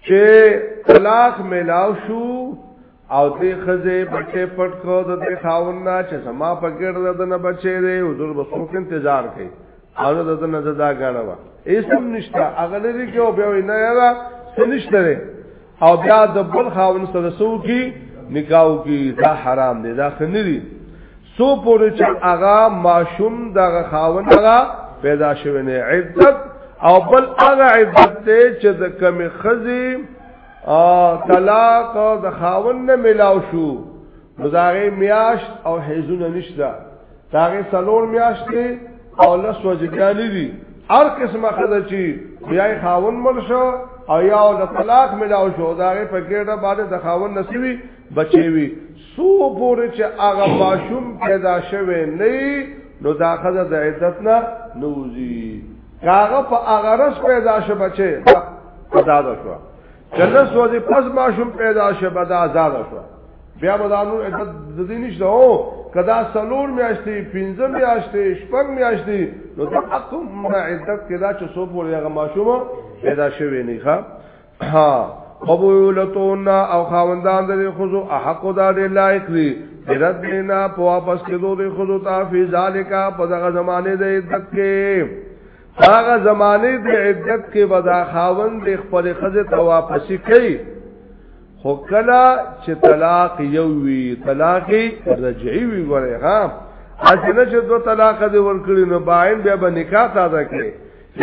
چې طلاق ملاو شو او دې خزه بچي پټ کو د خاوند نه چې سما په ګډ دنه بچي دی حضور بسوک انتظار کوي هغه د دنه دا غاڼه وا اسم نشته هغه لري کې او بیا نه یرا سنشته او بیا د بل خاون سره سو کی نکاو کی دا حرام دی دا خنری سو پورې چې هغه ماشوم د خاون هغه پیدا شوی نه عزت او بل هغه عزت ته چې د کمی خزي او طلاق د خاون نه ملاو شو نو داغه میاشت او حیزونه نشته داغه سلور میاشت او لس وجګانی دي هر قسمه خزه چی بیا خاون مرشو او یا د طلاق ملاو شو داغه په ګډه باندې د خاون نسوي بچي وي سو پورې چې هغه ماشوم پیدا شوه نه نو دا خزه د عدت نه نوځي کاغه په اغرس پیدا شو بچي دا دا شو جنت سوځي پس ما شوم پیدا شه بد آزاد شو بیا بدانو عدت د دې نشته او کدا سلور میاشتې پنځه میاشتې شپږ میاشتې نو د اقم عدت کدا چې سو پورې هغه ما شوم پیدا شوی نه ښا ها قبولتون او خاوندان د خزو حق دا دی لایق دی رد دینا په واپس کېدو د خزو ته فی ذالک په دغه زمانه د عدت کې هغه زمانه د عدت کې ودا خاوند د خپل خزه ته واپسی کوي خو کلا چې طلاق یو وی طلاق رجعي وی ګورې ها اجنه چې دو طلاق دې ورکړي نو باین بیا به نکاح تازه کړي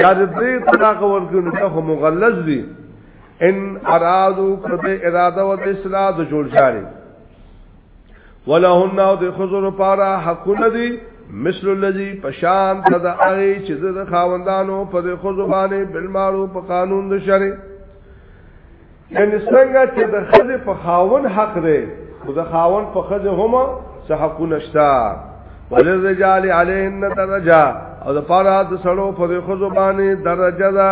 یا دې طلاق ورکړي نو ته مغلظ دي ان ارادو کته اراده و اصلاح د جوړ جاري ولهن او د خزر پارا حقونه دي مثل الذي پشان تدا اغي چې د خاوندانو په د خزر باندې بالمعروف په قانون د شرع یعنی څنګه چې د خزر په خاون حق دی خو د خاون په خزر هم څه حقونه شته وللرجال عليهن درجه او د پاره د سړو په خزر باندې درجه ده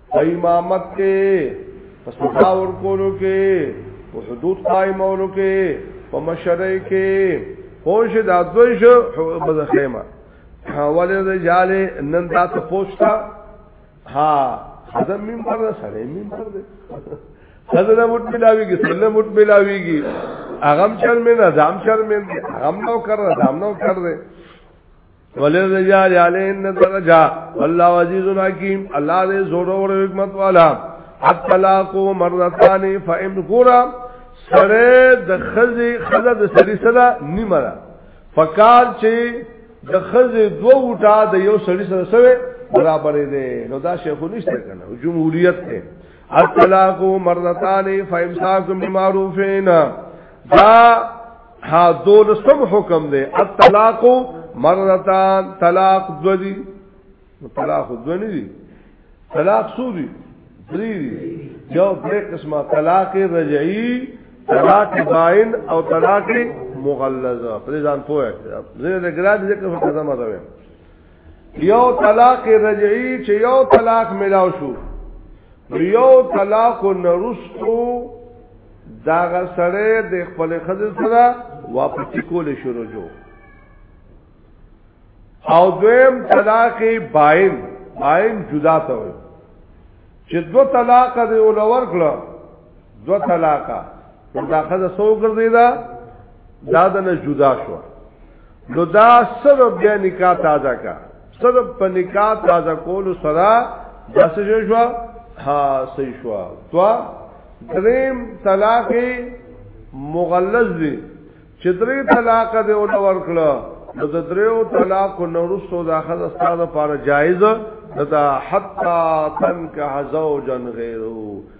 په امامت کې په صدا ورکولو کې په حدود قائمولو کې په مشرۍ کې خوش د ازوي شو بزخیمه ولې د جاله نن دا ته پوښتا ها حضر منبر ده سره منبر ده حضر موټ ملاویږي سره موټ ملاویږي اغم چل مې نه دام چل مې اغم نو کر دام نو کر دے وللرجال علیهن درجه والله عزیز حکیم الله دې زور او حکمت والا الطلاق مرتان فإن غرا سره د خزي خزه د سړي سره نیمه ده فقال چې د خزه دوه وټا د یو سړي سره سره برابر دي نو دا شیخ نشته کنه جمهوریت ته الطلاق مرتان فإمساك بمعروفين دا ها دولسم حکم دی الطلاق مرتان طلاق دو دی طلاق دو نه دی طلاق سو دی دری دی یو بری قسمه طلاق رجعی طلاق باین او طلاق مغلظه پرې ځان پوهه زه د ګراد ذکر په ځما راوي یو طلاق رجعی چې یو طلاق ملاو شو یو طلاق نرستو دا غسړې د خپل خزل سره واپس کول شروع جو او دویم طلاق باین باین جدا ته وي چې دو طلاق دی ولور کړه دو طلاقا دا خزه سو ګرځي دا دا د نه جدا شو نو دا سبب بیا نکاح تازه کا سبب په نکاح تازه کول سره داسې شو ها صحیح شو دوا دریم طلاق مغلظ دی چې درې طلاق دی او لور کړه نو د دریو طلاق نو رسو دا خزه ستاسو لپاره جایز ده حتا تنکه زوجن غیرو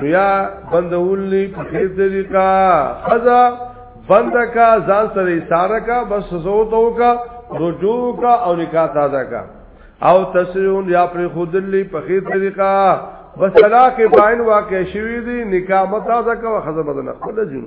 بیا بندولی په خیر طریقه خزا بندکا ځان سره اشاره کا بس سوت او کا رجوع کا او نکاح تازه کا او تسریون یا پر خودلی په خیر طریقه بس طلاق باین واقع شوی دی نکاح متازه کا خزا بدن خپل جنو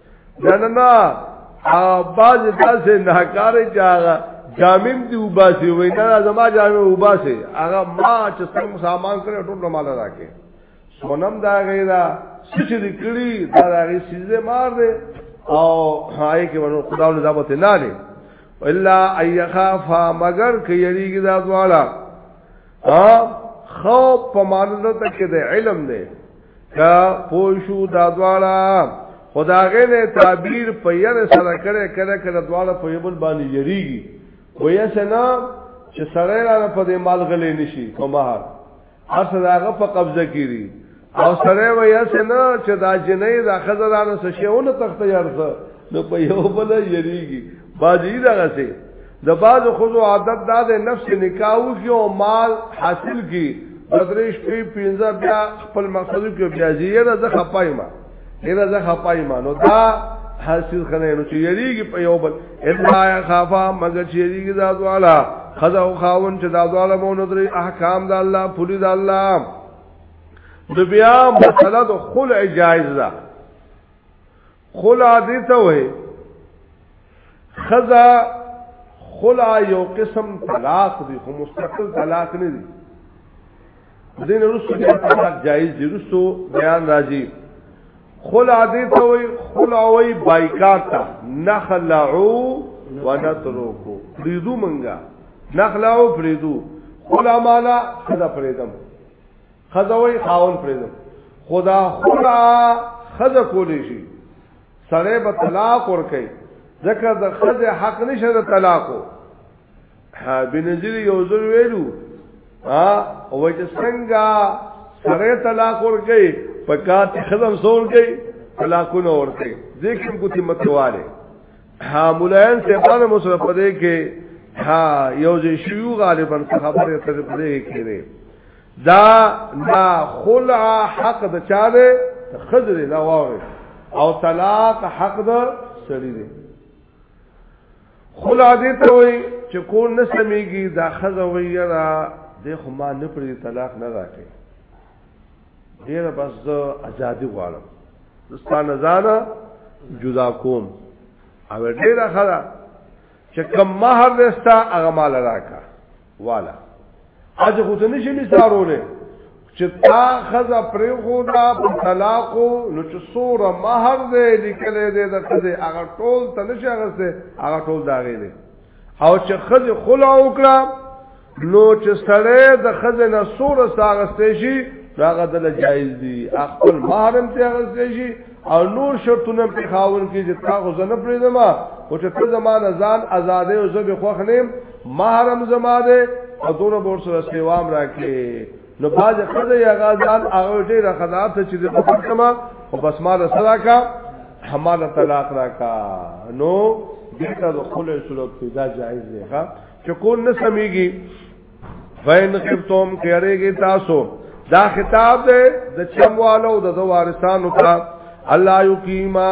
جننا باز داسې ناکارې چې هغه جامم دی وباسي وای نه زما جامم وباسي هغه ما چې څنګه سامان کړو ټول مال راکې سونم دا غیرا سچ دې کړی دا غی سیزه مار دې او هاي کې ورو خدا له ځابه ته نه لې الا ايخافا مگر کې یریږي دا دواړه ها خو په مالونو ته کې د علم دی کا پوشو دا دواړه خداغه نه تعبیر په ير سره کړه کړه کړه دواړه په یبل باندې یریږي ویا سنا چې سره را په دې مال غلې نشي کومه هر څه داغه په قبضه کیږي او سره وای اسه نه چې دا جنې دا خزرانه څه شیونه تخت یارته نو په یو بل یریږي باجی دا غسه د باز خود عادت دا د نفس نکاو کی او مال حاصل کی بدریش پی پینځه بیا خپل مقصد کې بیا زیره زه خپایما یره زه خپایما نو دا حاصل خنه نو چې یریږي په یو بل الا خافا مگر چې یریږي ذات والا خذا او خاون چې ذات والا مونږ درې احکام د الله پوری د الله نو بیا مسله د خلع جایز ده خلع دې ته وایي خزا خلع یو قسم طلاق دی خو مستقل طلاق نه دی دین رسو بیا طلاق جایز دی رسو بیان راځي خلع دې ته وایي خلع وایي بایکاټ ته نخلعو ونترکو پریدو منګه نخلعو پریدو خلع مالا خزا پریدم خزوی خاون پریدو خدا خدا خز کولی شي سره به طلاق ور کوي ځکه د خز حق نشه د طلاقو ها بنظیر یو ځل ویلو ها او چې څنګه سره طلاق ور کوي پکات خزم سور کوي طلاقونه ور کوي ځکه کوتي متواله ها مولایان سیبان مصرف پدې کې ها یو ځای شیو غالبا خبره تر پدې کې نه دا نا خلع حق د چا دی خضر دا واوري او طلاق حق د سړي دی خلع دې ته وي چې کو نه سميږي دا خزه وي را د خو ما نه پرې طلاق نه راکې ډیر بس زه ازادي غواړم زستانه زانا جدا کوم او ډیر خلا چې کم مہر دستا هغه مال راکا والا اج خو ته نشي مثالونه چې تا خزا پر خدا په طلاق نو چې سوره مہر دې لیکلې دې د خزه هغه ټول ته نشي هغه هغه ټول داغې دې او چې خزه خلع وکړه نو چې سړی د خزه نه سور ساغستې شي راغه دل جایز دي خپل محرم ته غستې شي او نور شرطونه په خاون کې چې تا خو زنه پرې زما او چې ته زما نه ځان آزادې او زه به خوښ نیم محرم زما ده او دونه بور سره سیوام راکې نو باز خزه یا غزال هغه ډیر خدات چې د حکما او بس ما سره کا حماله طلاق راکا نو دغه د خلع صورت کې دا جایز دی ها چې کو نه سميږي فین خفتم کېږي تاسو دا خطاب دی د چموالو د وارثانو ته الله یقیما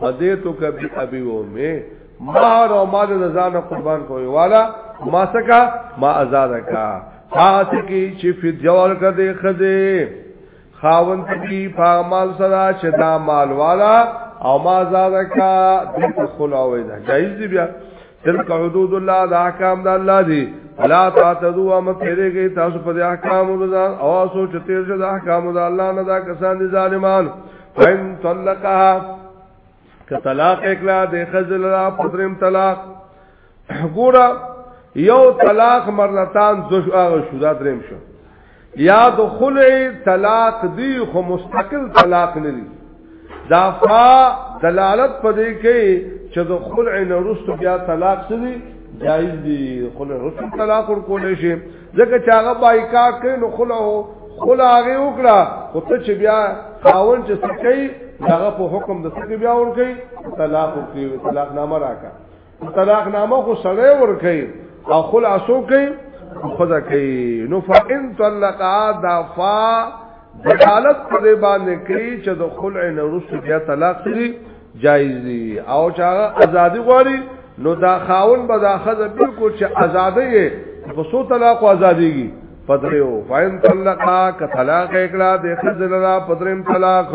فدیتو کبی ابی و می مہر او مال نزان قربان کوي والا ما سکا ما آزاد کا خاص کی چې فدیه ورکړه دې خزه خاون کی فامال سرا شدا مال والا او ما آزاد کا دې خلاوي دا جایز دی بیا تلک حدود الله دا احکام دا الله دی فلا تعتدو ام تیرېږي تاسو په احکام او ځان او سوچ تیر شه دا احکام دا الله نه دا کسان دي ظالمان فین طلقها که طلاق اکلا د خزل را پدریم طلاق ګورا یو طلاق مرلتان زوش هغه شو دا دریم شو یا د خلع طلاق دی خو مستقل طلاق نه دی دا فا دلالت پدې کوي چې د خلع نه وروسته بیا طلاق څه دی جایز دی خلع وروسته طلاق ورکول شي ځکه چې هغه بایکاټ کوي نو خلع خلع هغه وکړه خو ته چې بیا خاون چې سکی هغه په حکم د سکی بیا ورکي طلاق ورکي طلاق نامه راکا طلاق نامه خو سړی ور کوي او خلع سو کوي خدا کوي نو فإن طلقا دافا دلالت پر باندې کوي چې د خلع نه وروسته بیا طلاق دی جایز دی او چې هغه ازادي غواړي نو دا خاون به دا خزه بالکل چې ازادي یې په سو طلاق ازاديږي پدریو فإن طلقا ک طلاق اکلا د خزه لرا پدریم طلاق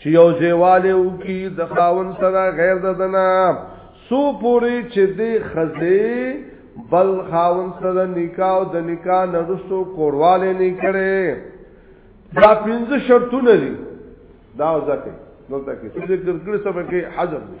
چې یو ځیواله وکي د خاون سره غیر د دنا سو پوری چې دی خزه بل خاون سره نکاح او د نکاح نرسو کورواله نه کړي دا پنځه شرطونه دي دا ځکه نو دا کې څه ذکر کړی سبا کې حذف دي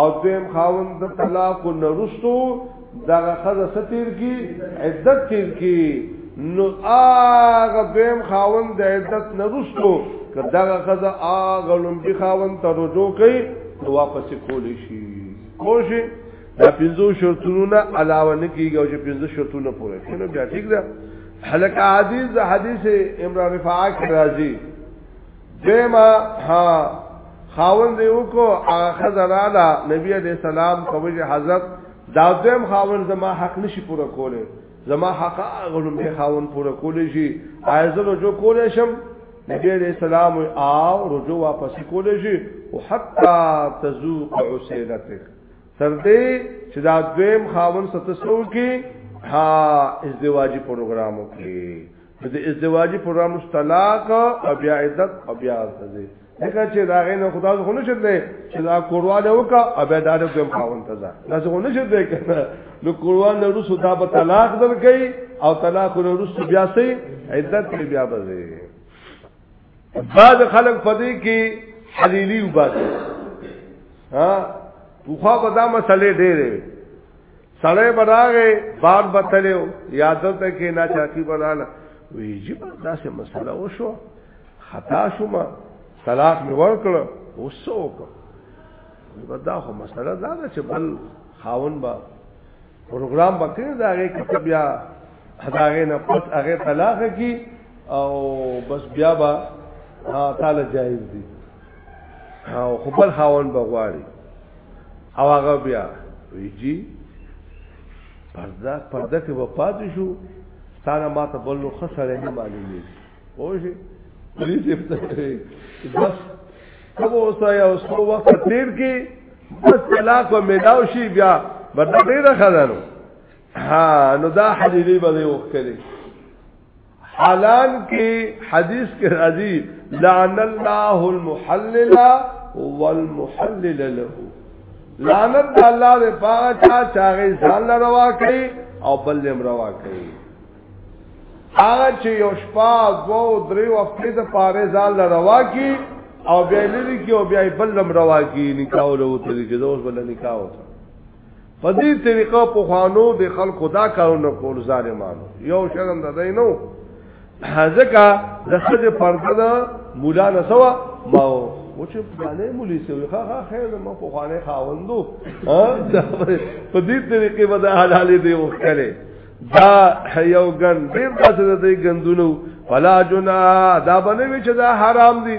او دویم خاوند د طلاق نرستو دغه خزه ستیر کی عدت تیر کی نو آغا دویم خاون د عدت نرستو که دغه خزه آغا لنبی خاون تا رجوع کئی نو واپس کولی شي کوشی دا پنځو شرطونو نه علاوه نه کیږي او چې پنځه شرطونه پوره کړي نو بیا ټیک ده حلقه حدیث د حدیث امران رفاعه کې راځي دیما ها خاون دی وکو هغه خزرا دا نبی علیہ السلام کوي حضرت دا دیم خاون زما حق نشي پوره کوله زما حق غلم به خاون پوره کولی شي عايزه رجوع کولی شم نبی علیہ السلام او رجوع واپس کولی شي او حتا تذوق عسیلتک تر دې چې دا دویم خاون ستاسو کې ها ازدواجی پروګرامو کې د ازدواجی پروګرام طلاق او بیا عدت او بیا تزه دغه چې دا غینه خدا زه خونه شته چې دا کورواله وکا او بیا دار کوم خاون تزه دا زه خونه شته کنه نو کورواله نه رسو دا په طلاق درکې او طلاق نه رسو بیا سي عدت کې بیا بځي بعد خلق پدې کې حلیلی وباسي ها په خوا به دا مسلې ډېرې سړی براغه بار بتلو یا دلته کې نه چاتی بناله وی جب داسې مسله وشو خطا شوم طلاق می ورکړ او سوک ودا خو مسله دا ده چې بل خاون با پروګرام بکره دا غي کې بیا هداغه نه پس هغه طلاق کی او بس بیا با تعالی جایز دي او خپل خاون بغواړي او هغه بیا ویجی پرده پرده کې په پاتې شو ستاره ما ته بل خو سره نه معلومې اوجه دې څه بس کوم اوسه یا اوس په وخت تیر کې بس طلاق و ملاو شي بیا بدل ډیره خزانو ها نو دا حدیث به وکړي حلال کې حدیث کې راځي لعن الله المحلل والمحلل له لعنت الله دې پاغه چا چاغي ځان روا کوي او بل لم روا کوي هغه چې یو شپه دو درې وخت د پاره ځان روا کی او بیا لري کی او بیا بل لم روا کی نکاح له وته کې دوس بل نکاح وته په دې طریقه په خوانو د خلکو دا کارونه کول ظالمانو یو شرم ده نه نو ځکه د خځه پرده ده مولا نه سوا ما و چې باندې مولي سوي ها ها خیر ما په خوانه خاوندو په دې طریقې به د حلالې دی وکړي دا یو ګن ډیر داسې د ګندونو فلا جنا دا باندې چې دا حرام دي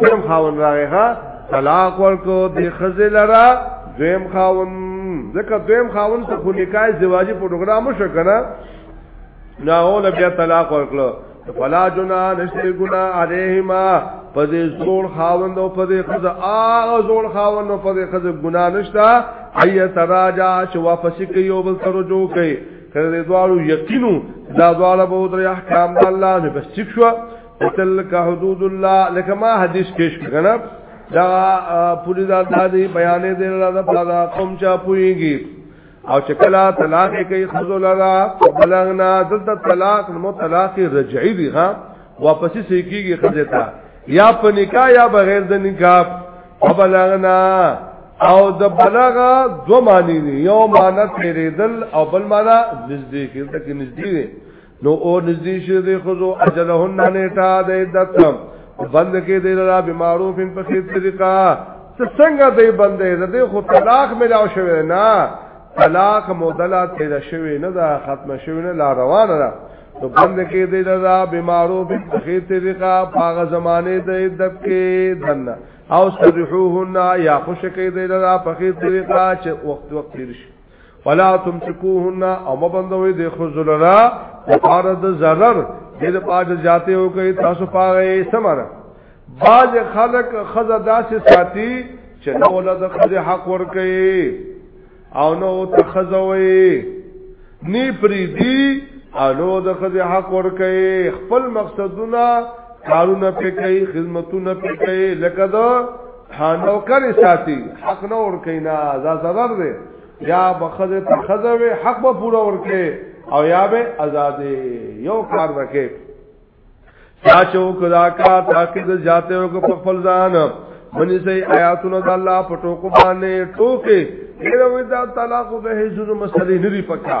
دویم خاون راغی ها طلاق ورکو د خزه لرا دویم خاون ځکه دویم خاون ته خو نکاح زواجی پروګرام شو کنه نا اول بیا طلاق ورکلو فلا جنا نشته ګنا علیهما پدې زول خاوند او پدې خزه آغه زول خاوند او پدې خزه ګنا نشتا اي تراجا چې واپس کوي او بل تر جو کوي کله دوالو یقینو دا دواله به در احکام الله نه بس ټیک شو تلک حدود الله لکه ما حدیث پیش کړه دا پوری دا دادی بیانې دې را دا پلا قوم چا پويږي او چې کلا طلاق کوي خذو لرا بلغنا دلته طلاق نو طلاق رجعي دی ها واپس سي کیږي خذه تا یا په نکاح یا بغیر د نکاح وبلغنا او د بلغا دو معنی دی یو معنی تیرې دل او بل معنی نزدې کې تک نزدې نو او نزدې شه دې خزو اجلهن نیټه د عدت بند کې دې را به معروف په خیر طریقه څه څنګه دې بندې دې خو طلاق ملاو شوی نه طلاق مودلا تیر شوی نه دا ختم شوی نه لا روانه ده نو بند کې دې را به معروف په خیر طریقه پاغه زمانه د عدت کې دنه او سرحوهن یا خوش کې دې را په خیر طریقه چې وخت وخت تیر شي ولا تمسكوهن او مبندوي د خذلرا لپاره د zarar د پاج جاته او کوي تاسو پاره سمره باج خلق خزا داسې ساتي چې نو ولدا خزه حق ور کوي او نو تخزوي نی پریدي انو د خزه حق ور کوي خپل مقصدونه کارونه پکې خدمتونه پکې لکه دا ها نو کړی ساتي حق نه ور کینا دا ضرر دی یا بخزه ته خزه وي حق به پورا ورکه او یا به آزاد یو کار وکه ساچو کدا کا تاکید جاتے ہو کو خپل ځان منی سي آیاتونه د الله پټو کو باندې ټوکه ایرو دا طلاق به هیڅ مسلې نه دی پکا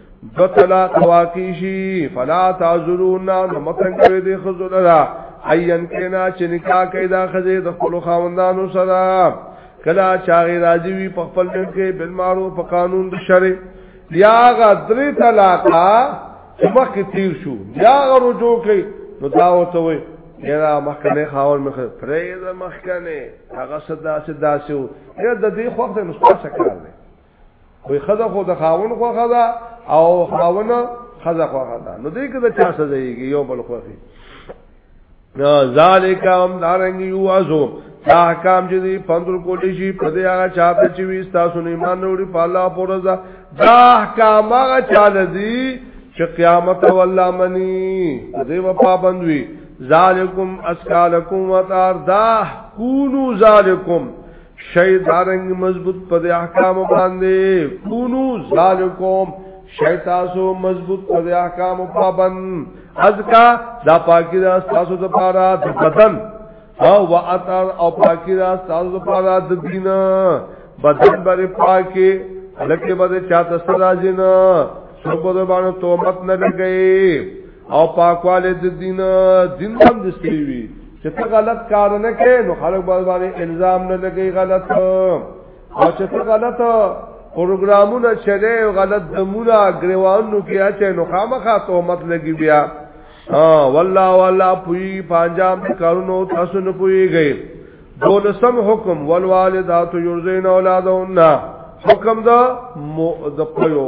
دو طلاق واقع شي فلا تعذرون نو متن کوي دي خذل را عین کنا چې نکاح کوي دا خزه د خپل خاوندانو سره کلا چاغي راځي وي په خپل ټیم کې بل مارو په قانون د شرع یا غدری طلاقا مخکې تیر شو یا رجوع کوي نو دا وته وي یرا مخکنه خاور مخ پرې دا مخکنه هغه صدا صدا سو یا د دې خوخت نو څه کار دی وی خزه خو د خاون خو خزه او خاون خزه خو خزه نو دې کې د چا سزا یې یو بل خو خي ذالک هم دارنګ یو ازو دا احکام چې دی پندر کولی شي په دې هغه چا په چې وي تاسو نه ایمان وروړي په الله پورزا دا احکام هغه چا لذي چې قیامت والله منی دې و پابند وي ذالکم اسکالکم وتار دا کونو ذالکم شي دارنګ مضبوط په احکام باندې کونو ذالکوم شي تاسو مضبوط په احکام پابند ازکا دا پاکی دا تاسو د پاره د بدن او واتر او پاکی دا تاسو د پاره د دین بدن باندې پاکي لکه باندې چاته سره جن سبو د باندې تومت نه لګي او پاکواله د دین دین هم د سیوی چې ته غلط کار نه کې نو خلک باندې الزام نه لګي غلط او چې ته غلط پروګرامونه چلے او غلط دمونه غریوانو کې اچي نو خامخا تهمت لګي بیا ها والله والله پوي پنجاب کارونو تاسو نه پويږي دولسم حکم والوالدات يرزين اولادهن حکم دا د پيو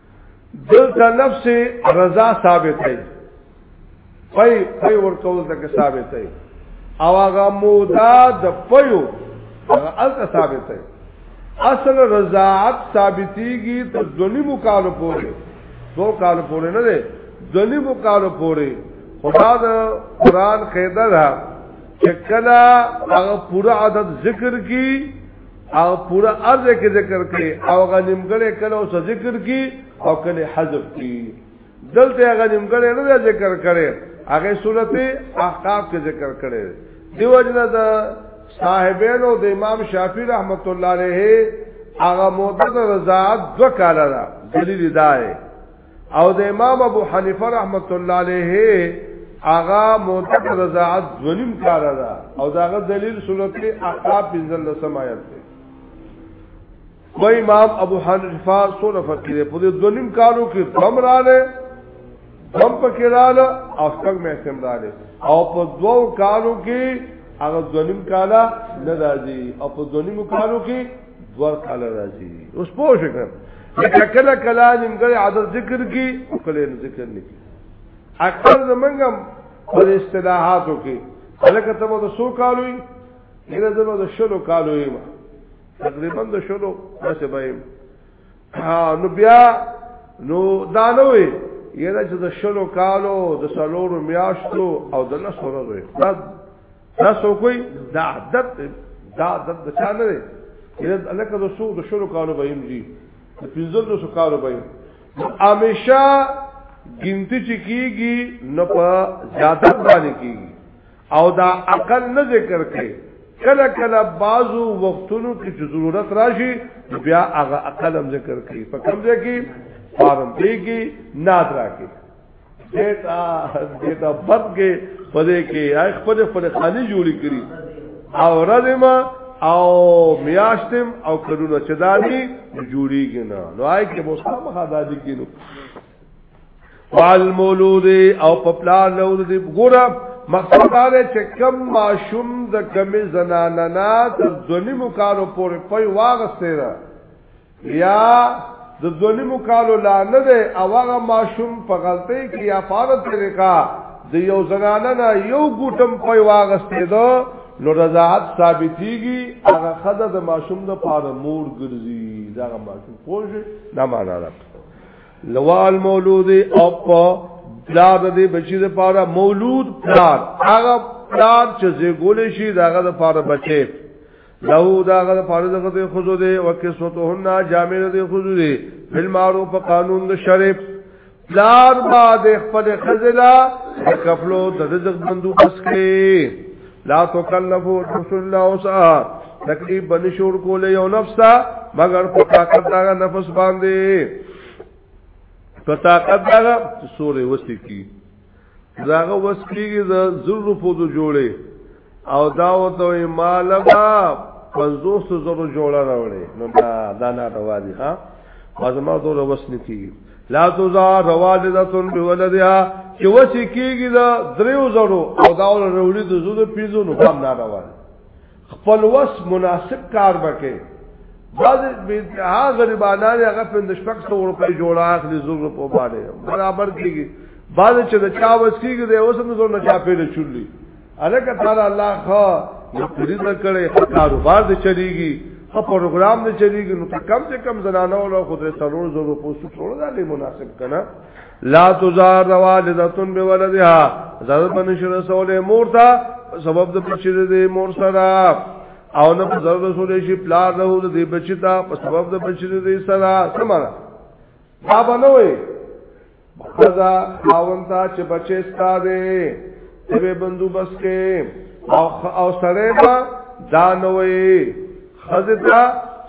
دلته لفظ رضا ثابت دی پي پي ورکول ته ثابت دی او هغه مودا د پيو هغه الته ثابت دی اصل رضاعت ثابتيږي تر دونی مقالو پورې دو کال پورې نه دی دونی مقالو پورې خدا د قران قاعده ده چې کله هغه پورا عدد ذکر کی او پورا ارز کې ذکر کړي او غنیم ګړې کله او ذکر کی او کله حذف کی دلته غنیم ګړې نه ذکر کړي هغه سورته احقاف کې ذکر کړي دیو جن دا صاحبین او د امام شافعی رحمت الله علیه هغه موده د رضاعت دو کاله ده دلیل دی او د امام ابو حنیفه رحمت الله علیه اغا موتد رضاعت ظلم کار دا او داغه دلیل صورت اقاب بنزل لسم آیت دی و امام ابو حنیفه سوره فقیره په دې ظلم کارو کې کم رااله کم پکې رااله او څنګه محسن رااله او په دوو کارو کې هغه ظلم کالا نه راځي او په ظلم کارو کې دوه کال راځي اوس پوه شئ لکه کله کله نیمګړی عادت ذکر کی او کله ذکر نه کی اکثر زمنګم پر اصطلاحاتو کې هلکه ته د سو کالو یې نه زما د شلو کالو یې تقریبا د شلو څه به نو بیا نو دا نه وي یره چې د شلو کالو د سلورو میاشتو او د لسو ورځو دا دا سو کوئی دا عادت دا عادت د چا نه دی یره الکه د سو د شلو کالو به یمږي د پنځل د سو کالو به همیشه ګنتی چې کیږي نه په زیادت باندې کیږي او دا عقل نه ذکر کوي کله کله بعضو وختونو کې چې ضرورت راشي بیا هغه عقل هم ذکر کوي په کوم ځای کې فارم دی کې نادرا کې دیتا دیتا بد کې پدې کې خپل خپل خالي جوړی کړی او رزما او میاشتم او کډونه چې دادی جوړیږي نه نو آی کې مو سم خدای دې کینو والمولود او په پلار له دې ګوره مقصد دا دی چې کم ماشوم د کمی زنانه نه تر دونی مکالو پورې پي واغستې ده یا د دونی مکالو لا نه ده او هغه ماشوم په غلطۍ کې یا فارغ طریقه د یو زنانه نه یو ګوتم پي واغستې ده نو رضاعت ثابتيږي هغه خدای د ماشوم د پاره مور ګرځي دا ماشوم پوه نه معنا راکړي لوال مولود او په بلا د دې بچی د پاره مولود بلا هغه بلا چې زګول شي داغه د پاره بچي له داغه د پاره دغه د خزو دي او کې سوتهن جامع دي خزو دي بل معروف په قانون د شریف بلار با د خپل خزلا کفلو د رزق بندو بس کړي لا تکلفو نفس الا وسعها تکلیف بن شور کولې یو نفس تا مگر په طاقت دا نفس باندې په طاقت دا سورې وسې کی داغه وس کیږي د زر فوزو جوړي او دا وته مالبا 500 زر جوړه راوړي نو دا دا نه راوړي ها ما زما دوره وس نه کیږي لا تزا روالدتن بولدها چې وسی کیږي دا دریو زرو او دا وروړي د زړه پیزو نو کام نه روان خپل وس مناسب کار وکړي بعض ها غریبانان هغه په نشپک سو روپۍ جوړه اخلي زړه په باندې برابر کیږي بعض چې د چا وس کیږي دا اوس هم زړه نه چا پیل چولي الکه تعالی الله خو یو پولیس کړي کاروبار دې چلیږي خو پروګرام دې چلیږي نو کم سے کم زنانه او خدای سرور زورو پوسو ټول دې مناسب کنا لا تزار روالدتن بولدها زړه بنشر رسول مور تا سبب د بچی دې مور سره او نه په زړه رسول شي پلار له دې بچی تا په سبب د بچی دې سره سمره دا بنوي خدا خاون تا چې بچي ستاره ته به بندوبست کې او او سره دا دا نوې خزتا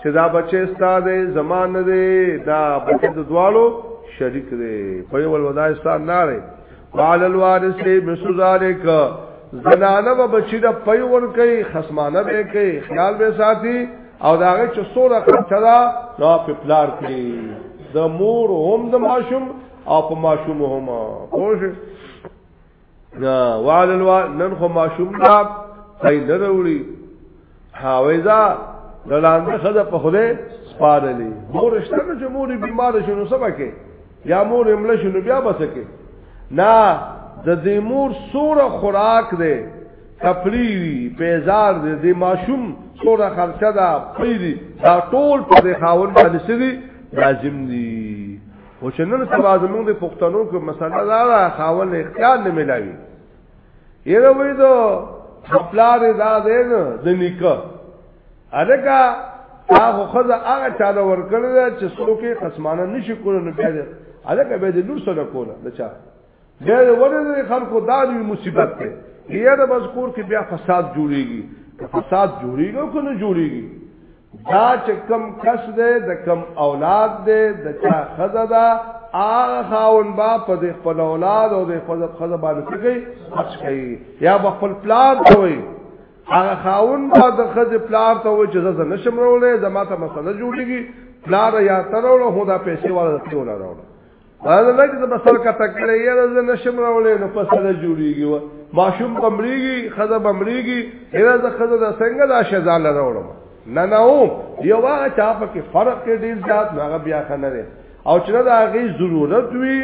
چې دا بچي ستاره زمان نه دی دا بچي د دوالو شریک دی په یو ولدا ستاره نه قال الوارث مثل ذلك زنانه به بچی د پي ور کوي خصمانه به کوي خیال به ساتي او داغه چې سوره خرچه دا نو په پلار کې د مور هم د ماشوم او په ماشوم هم پوه وعلى الوا نن خو ماشوم دا پیدا وروړي ها وېزا د لاندې خزه په خوده سپارلې مور شته نو چې مور بیمار شونه سبا کې یا مور امل شونه بیا بسکه نه د دې مور سوره خوراک دی کپړی وی پیزار دی د ماشوم سوره خرچه دا پیری دا ټول په خاون باندې سړي لازم دي او چې نن سبا زموږ د پښتنو کې مسله دا خاون اختیار نه ملایي یره وې دو خپلار دا دې نه د نکاح الکا هغه خزه هغه چاله ورکړل چې څوک یې قسمانه نشي کول نو بیا دې الکا به دې نور سره کوله دچا بیا ورته خلکو دا لوی مصیبت ده یره بس کور کې بیا فساد جوړیږي فساد جوړیږي او کنه جوړیږي دا چې کم کس دی د کم اولاد دی د چا خزه ده هغه خاون با په د خپل اولاد او د خپل خزه باندې کوي خرج کوي یا په خپل پلان کوي هغه خاون با د خزه پلان ته وي چې زه نشم رولې زما ته مسله جوړیږي پلان یا ترولو هدا پیسې والا ته ولا راوړم هغه لږ د بسر کا تکړه یې راز نشم راولې نو په سره جوړیږي و ماشوم بمړیږي خزه بمړیږي هر د خزه د څنګه د شزال راوړم نه نه او یو هغه چا په کې فرق کې ډیر زیات هغه بیا خنه نه او چې دا هغه ضرورت وي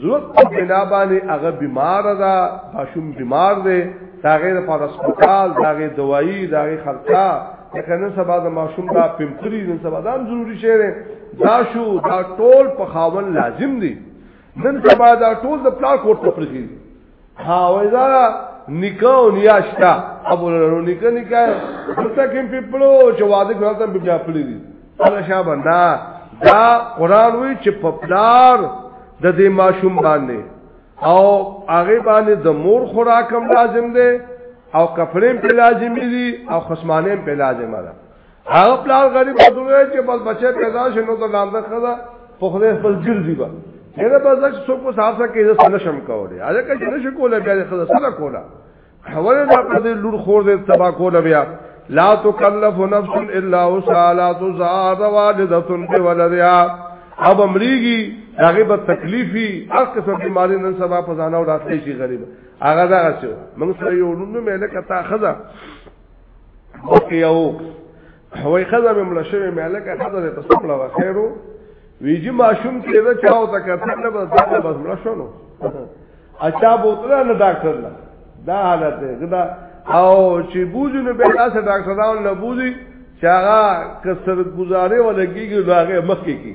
ضرورت په بنا باندې هغه بیمار ده ماشوم بیمار دی دا غیر په هسپتال دا غیر دوايي دا غیر خرچه کنه سبا د ماشوم دا پمپری نن سبا دا ضروری شی دی دا شو دا ټول په خاون لازم دي نن سبا دا ټول د پلا کور ته پرخي ها وای دا نکاح او نیاشتا ابو له نکاح نکاح دلته کې په پلو چې واده کړو ته بیا پلي دي الله شابه دا دا قران وی چې په پلار د دې ماشوم باندې او هغه باندې د مور خوراکم لازم دی او کفریم په لازمی دي او خصمانیم په لازمه ده هغه پلار غریب ودوی چې بس بچه پیدا شي نو ته نام ده خدا په خدای خپل ګرځي با هغه بس چې څوک په صاحب سره کې ځنه شم کولای هغه کې څنګه شو کولای بیا خدا سره کولا حواله دا په دې لور خور دې تبا کولا بیا لا تکلف نفس الا وسعها لا تزار والده بولدها اب امریږي هغه به تکلیفي هر قسم بیماری نن سبا په ځانو راځي شي غریب هغه دا څه موږ سره یو نوم مې لکه تا خزه بقیو هوای خزه به مړ شوی مې لکه خزه دې په سمړه و خیرو ویجی ماشوم کې دا چاو تا کتل نه بس دا بس مړ شو نو اچھا بوتل نه ډاکټر لا دا حالت دی دا او چې بوزي نو به تاسو ډاکټر دا نه بوزي چې هغه کسر گزارې ولګيږي لاغه مخ کې کی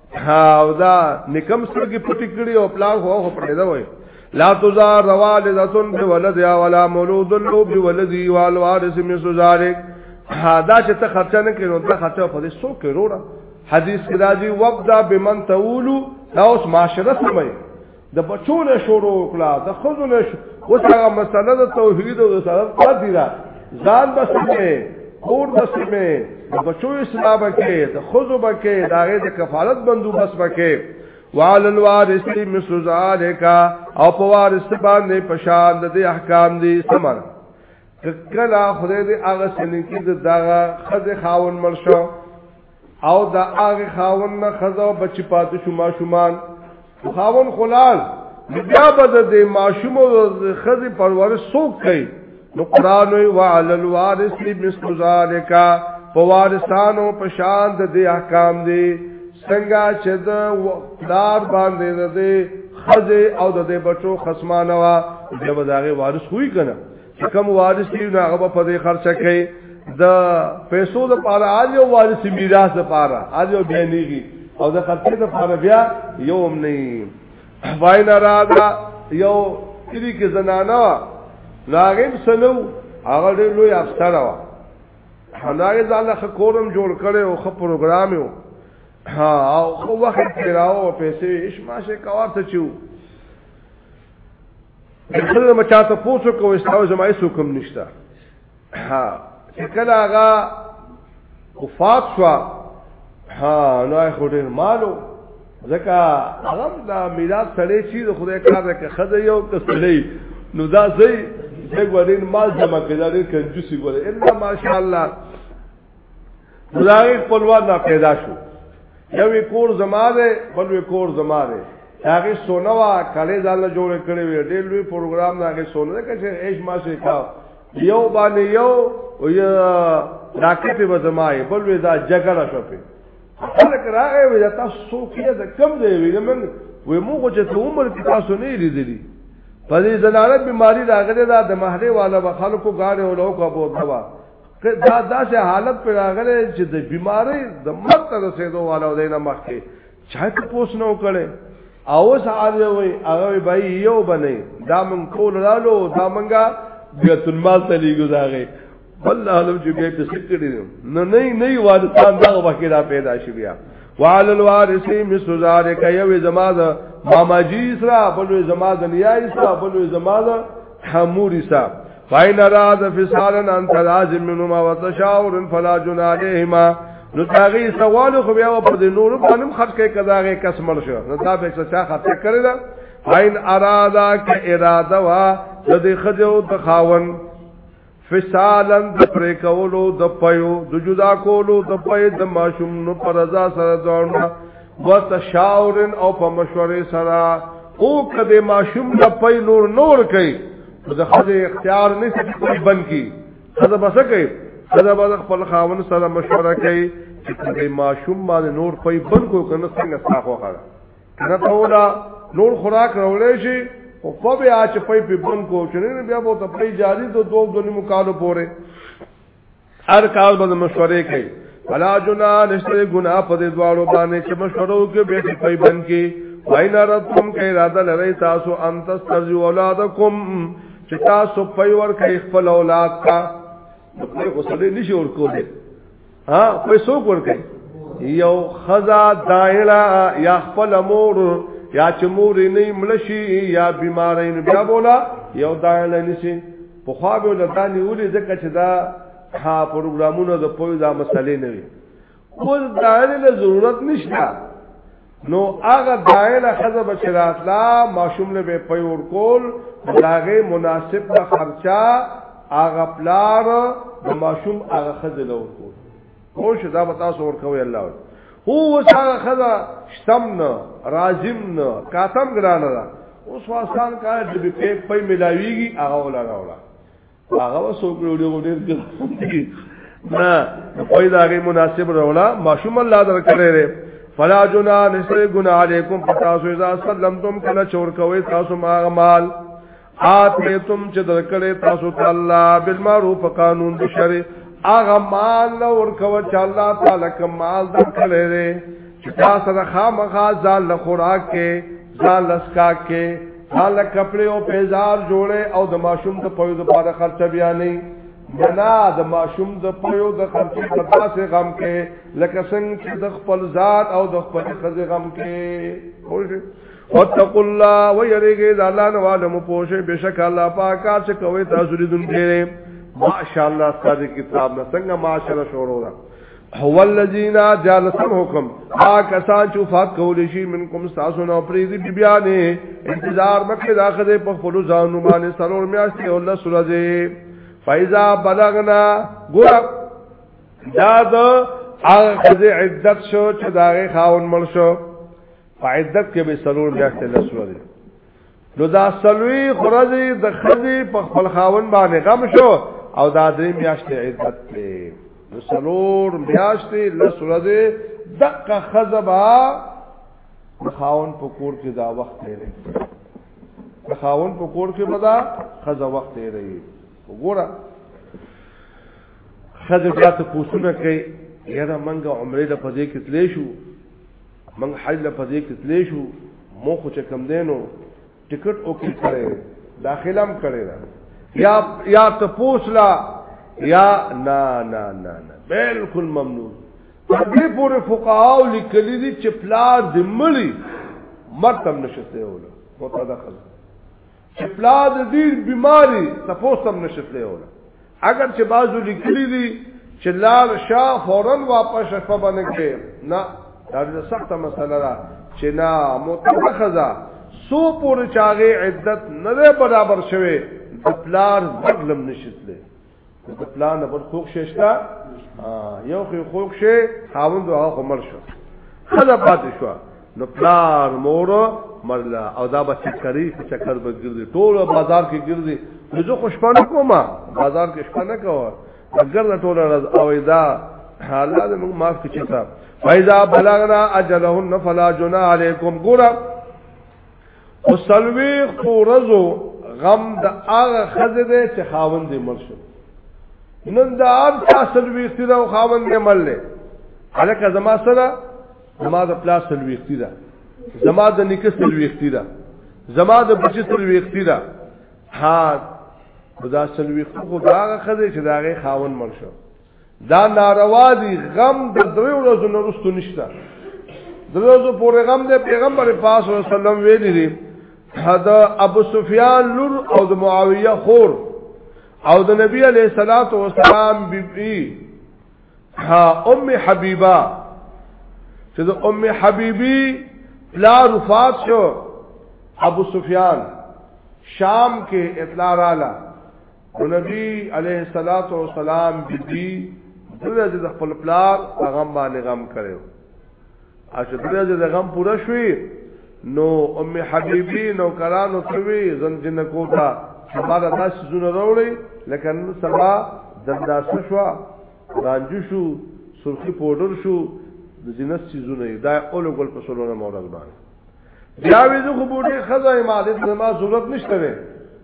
ها او دا نکم سره کې پټی کړی او پلان هو هو پړې دا وای لا تزار روالدتن بولد یا ولا مولود لو بولدی والوارث من سزارک دا چې ته خرچه نه کړو دا خرچه په دې سو کې وروړه حدیث کې راځي وبدا بمن تولو دا اوس معاشره سمه د بچو نه شروع کړه د خزو نه اوس هغه مسله د توحید او د سره پاتې ده ځان بسمه خور بسمه د بچو اصلاح بکې د خزو بکې د هغه د کفالت بندوبست بکې وعلى الوارث مثل ذلك او په وارث باندې پشان د احکام دي سمر کله خدای دې هغه سنې کې دغه خزه خاون مرشو او دا هغه خاون نه خزو بچی پاتې شو ماشومان خاون خلال بیا به د دې ماشوم او خزي پرورش سوک کوي نو قران وی وعلى الوارث مثل ذلك فوارثانو پشان د دې احکام دي څنګه چې د دار باندې د دې خزه او د دې بچو خصمانه وا د وزارې وارث خوې کنه چې کوم وارث یې نه هغه په دې خرچه کوي د پیسو د پاره اړ یو وارث میراث د پاره اړ یو بیانېږي او د خرچې د پاره بیا یو هم نه وای نه راځه یو کلی کې زنانه لاغم سنو هغه ډېر لوی افسر و هناغه ځاله خکورم جوړ کړي او خپ پروګرام یو ها او خو وخت پیراو پیسې اش ماشه کاوه ته چو کله ما چاته پوسو کوي تاسو زما هیڅ حکم نشته ها کله هغه وفات شو ها نو خو ډیر مالو ځکه هغه دا میراث سره چی د خدای کار ده که خزه یو کسلی نو دا زی دغه ورین مال جمع کړي ډیر کنجوسی ګوره الا ماشاءالله داغی خپلوان نا پیدا شو یوی کور زما ده بلوی کور زما ده داغی سونه وا کلی زالا جوڑ کړی وی ډیر لوی پروګرام داغی سونه ده کچه ایش ما شی کاو یو باندې یو او یا راکټ به زمای بل وی دا جګړه شو په خلک راغی وی دا تاسو سو کیه دا کم دی وی نن وی مو خو چې ته عمر کې تاسو نه لیدلی په دې زنانه بیماری راغلی دا د محله والا به خلکو غاړه او لوکو بوته وا دا داسې حالت پر راغلی چې د بیماری د مرګ ته رسیدو والو دینه مخکې چا ته پوس نه وکړي او سعاد وي هغه به یو بنې دا من کول رالو دا منګه بیت المال ته لیګو داغه بل عالم چې به په سکړي نه نه نه وارثان دا وکړه دا پیدا شي بیا وعلى الوارث مثل ذلك یو زماد ماماجی اسرا بلوی زماد نیا اسرا بلوی زماد حمور اسرا فاین اراد فسالن ان تلازم منهما وتشاور فلا جنا عليهما نو تاغي سوال خو بیا په دې نور باندې خرج کې کداغه کس مل شو نو دا به څه خرج کړی دا فاین ارادا ک اراده وا د دې خجو د خاون فسالن د پرې کولو د پيو د جدا کولو د پي د ماشوم نو پر رضا سره ځوړنا وتشاور او په مشورې سره او کده ماشوم د پي نور نور کوي د خځه اختیار نه څه کوي بن کی خځه بس کوي خځه به خپل خاون سره مشوره کوي چې د ماشوم باندې نور پي بن کو کنه څنګه صافو خره نه ټولا نور خوراک راولې شي او په بیا چې پي په بن کو چې بیا به ته پي جاری دو دوه دني مقالو پوره هر کال به مشورې کوي فلا جنا نشته ګنا په دې دواړو باندې چې مشورو کې به په پایبند کې واینا رتم کې اراده لري تاسو ان تسترجو اولادکم چې تاسو په ور کې خپل اولاد کا په غسل نشي ور کولې ها پیسو ور کې یو خزا دایلا یا خپل مور یا چې مور نه ملشي یا بیمارین بیا بولا یو دایلا نشي په خوا به لدانې ولې ځکه چې دا ها پروګرامونه د پوی دا مسلې نه وي اوس دایره له ضرورت نشته نو هغه دایره خزه بچرات لا ماشوم له به پي ور کول داغه مناسب خرچه هغه پلار د ماشوم هغه خزه له ور کول او شو دا به تاسو ورکوي الله وي هو وسه خدا شتم نه رازم نه کاتم ګرانه ده اوس واسان کار د بي پي په ملاويږي هغه ولا راوړه هغه وسو کړو ډېر ډېر نه په دا غي مناسب راوړه ماشوم الله درکړي لري فلا جنا نسر گنا علیکم پتاسو اذا سلمتم کلا چور کوي تاسو ما مال آتیتم چې درکړې تاسو ته الله بالمعروف قانون د شرع هغه مال ور کوي چې الله تعالی کوم مال درکړي دي چې تاسو د خامخا ځان له خوراک کې ځان لسکا کې ځان له کپڑے او پیزار جوړه او د ماشوم د پوي د پاره خرچ بیا نه منا د ماشوم د پيو د خرچي په داسې غم کې لکه څنګه چې د خپل ذات او د خپل خزي غم کې واتقوا الله ويرګي د الله نو عالم پوشه بشک الله پاک چې کوي تاسو دې دن کې ماشاء الله ستاسو کتاب نه څنګه ماشاء الله شروع را هو الذين جالسم حکم آ کسان چې فاق کول شي منکم تاسو نو پری دې بیا نه انتظار مکه داخله په خپل ځانو باندې سرور میاشتې الله سورځي فایزا بلغنا ګور دا د هغه عدت شو چې داغه خاون مل شو په عدت کې به سلور میاشتې لس ورځې نو دا سلوي خرځي د خزي په خپل خاون باندې غم شو او دا درې میاشتې عدت دی نو سلور میاشتې لس ورځې دقه خزبا خاون په کور کې دا وخت دی خاون په کور کې بدا خزه وخت دی وګوره خزه بیا ته کوسونه کوي یاره منګه عمره د پدې کې تلې شو موږ حج له پدې کې تلې شو مو خو چې کم دینو ټیکټ او کې کړې داخله هم کړې ده یا یا ته پوسلا یا نا نا نا نا بالکل ممنون په دې پورې فقهاو لیکلي دي چې پلار دې مړي مرتم نشته وله متدخل چې پلا د ډیر بیماری تپوسم نشتلې ولا اگر چې بازو لیکلي دي چې لار شاه فورا واپس شپه باندې کې نه دا د سخته مسله ده چې نه متخذا سو پور چاغه عدت نه برابر شوه د پلار بدلم نشتلې د پلان په خوښ شېشتا یو خو خوښ شې خاوند هغه عمر شو خدا پاتې شو نو پلان مور مرلا او دا به چکرې په چکر به ګرځي ټول بازار کې ګرځي زه خوش پانه کوم بازار کې شپه نه کوه اگر نه ټول راز او دا حالات موږ معاف کړي تا فایذا بلغنا اجلهن فلا جنا علیکم ګورم په سلويخ ورځو غم د هغه خزه ده چې خاوند یې مړ شو نن دا هر چا سلويخ دي او خاوند یې مړ لې هلکه زما سره زما د پلا سلويخ دي ده زما د نیکه سلويخ دي ده زما د بچی سلويخ دي ده ها دا سلويخ خو دا هغه خزه چې دا هغه خاوند مړ شو دا ناروا دي غم د درې ورځې نه رسته نشته درې ورځې پورې غم د پیغمبر پاک صلی الله علیه وسلم ویلي دي دا ابو سفیان لور او د معاویه خور او د نبی علیہ الصلات والسلام بیبي ها ام حبیبه چې د ام حبیبی لا رفات شو ابو سفیان شام کې اطلاع رااله او نبی علیه الصلاۃ والسلام بیبي دغه د خپل پلار غم باندې غم کړو اشه دغه د غم پوره شوی نو ام حبیبی نو کرانو توی زنجن کوتا ما دا داس زونه راوړی لکه نن سبا دنداس شو رانجو شو سرخی پودر شو د جنس چیزونه دا اول ګل په سلوونه مورز باندې بیا وی زه خو بوډي خزه ما دې زما ضرورت نشته وي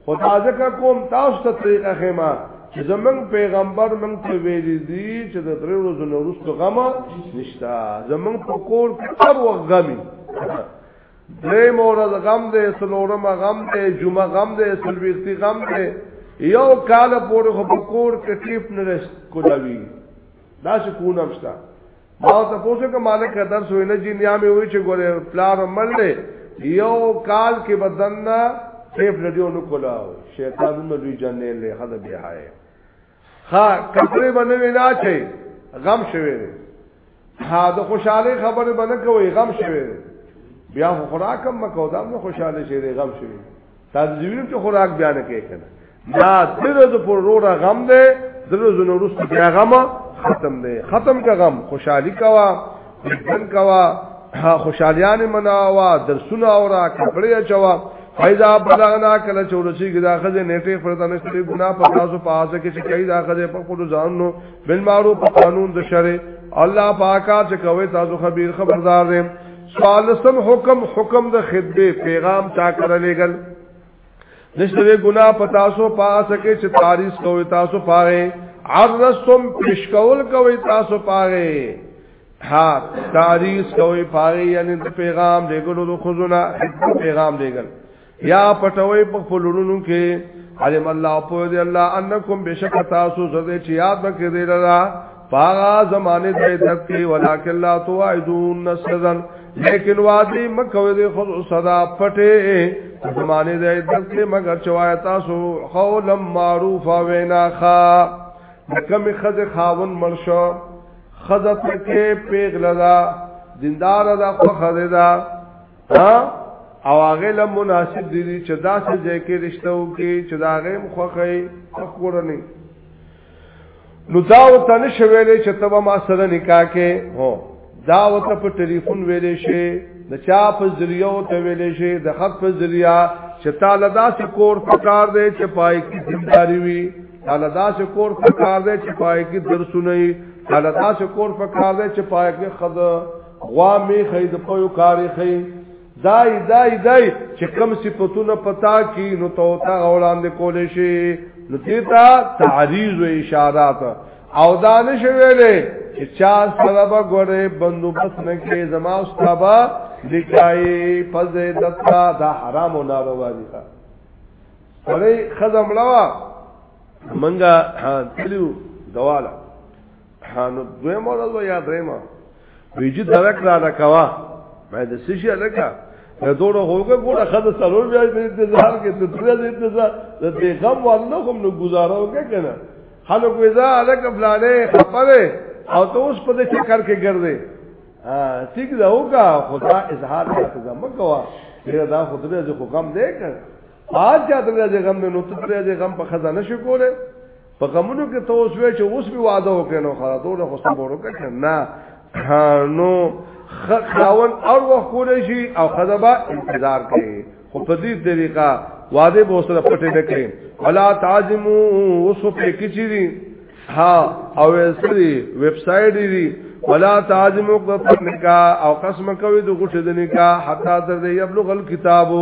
خو دا ځکه کوم تاسو ته طریقه خېما چې زمنګ پیغمبر موږ ته ویلي دي چې د درې ورځې نو وروسته غم نشته زمنګ په کور کې هر وخت غمي درې مورز غم دې سلورم غم دې جمعه غم دې سلويختي غم دې یو کال پورې خو په کور کې ټیپ نه کولاوي دا څه کو نه مشتا ما ته پوښتنه کوم مالک درس ویل جی نیا مې وی چې ګوره پلار عمل دی یو کال کې بدن نه سیف لډیو نو کولا شیطان نو دوی جنې له خدای بیا هاي ها کپڑے باندې وینا چي غم شوي ها د خوشاله خبره باندې کوي غم شوي بیا خوراکم مکو دا نو خوشاله شي غم شوي تاسو زوینو چې خوراک بیان کوي کنه دا دغه د پروره غم دی دغه زنو رست بیا غم ختم دی ختم کا غم خوشحالي کوا ځن کوا خوشحالیان مناوا درسونه اورا کپڑے اچوا فایدا بلغنا کله چورسی ګدا خزه نیټه فرته نشته ګنا په تاسو په حاصل کې چې کوي دا خزه په خپل ځانونو بل معروف قانون د شرع الله پاکا چې کوي تاسو خبير خبردار دي سوالسم حکم حکم د خطبه پیغام چا کړه لګل نشته ګنا پتاسو پاسه کې چې تاریخ کوي تاسو پاره عرستم پیش کول کوي تاسو پاره ها تاریخ کوي پاره یعنی د پیغام لګلو د خزونه پیغام لګل یا پټوي په خپلونو کې علم الله په دې الله انکم بشک تاسو زده چې یاد وکړئ دلرا پاغا زمانه دې دکې ولکن لا توعدون نسذن لیکن وادي مکو دې خود صدا پټه زمانه دې دکې مگر چوای تاسو قول معروف وینا خا کم خز خاون مرشو خزت کې پیغلدا دیندار دا خو خزدا او هغه له مناسب دي چې دا څه ځای کې رښتو کې چې دا غیم خوخه خورنی نو دا او تن شویلې چې تبه ما سره نکاح کې هو دا او ته په ټلیفون ویلې شي د چا په ذریعہ او ته ویلې شي د خط په ذریعہ چې تعالی دا څه کور پکار دی چې پای کې ذمہداري وي تعالی دا څه کور پکار دی چې پای کې درسونه وي تعالی دا څه کور پکار دی چې پای کې خد غوا می خی د پویو کاری خی دای دای دای چې کم صفاتونه پتا کی نو تو تا وړاندې کولې شي نو دیتا تعریض و اشارات او دانش ویلې چې چا سره به ګوره بندوبست نه کې زما استابا لکای پزې دتا دا حرام او ناروا دي تا سړی خزم لوا منګه تلو دواله حانو دوی مرض یا دریما ویجی درک را لکوا مې د سشي لکه د دوړو هوګه ګوره خد سرور بیا په انتظار کې ته تر دې انتظار د دې غم والنه کوم نو گزاره وکړه کنه حالو کوي ځا الک فلانه خپره او ته اوس په دې چکر کې ګرځې ها ٹھیک ده هوګه خدا اظهار ته زما کوا ډیر دا خود دې خو غم دې کړ آج چا دې غم نو ته دې غم په خزانه شو کوله په غمونو کې ته اوس وې چې اوس به وعده وکړې نو خلاص دوه خو سم ورکړ نه نو خاون او وخت کول شي او خدابا انتظار کوي خو په دې طریقه وعده به سره پټې نه کوي ولا تعظمو اوس په کې چي دي ها او سری ویب سټ دي ولا تعظمو کو پټ نکاح او قسم کوي د غټ د نکاح حتا تر دې یبلغ الكتابو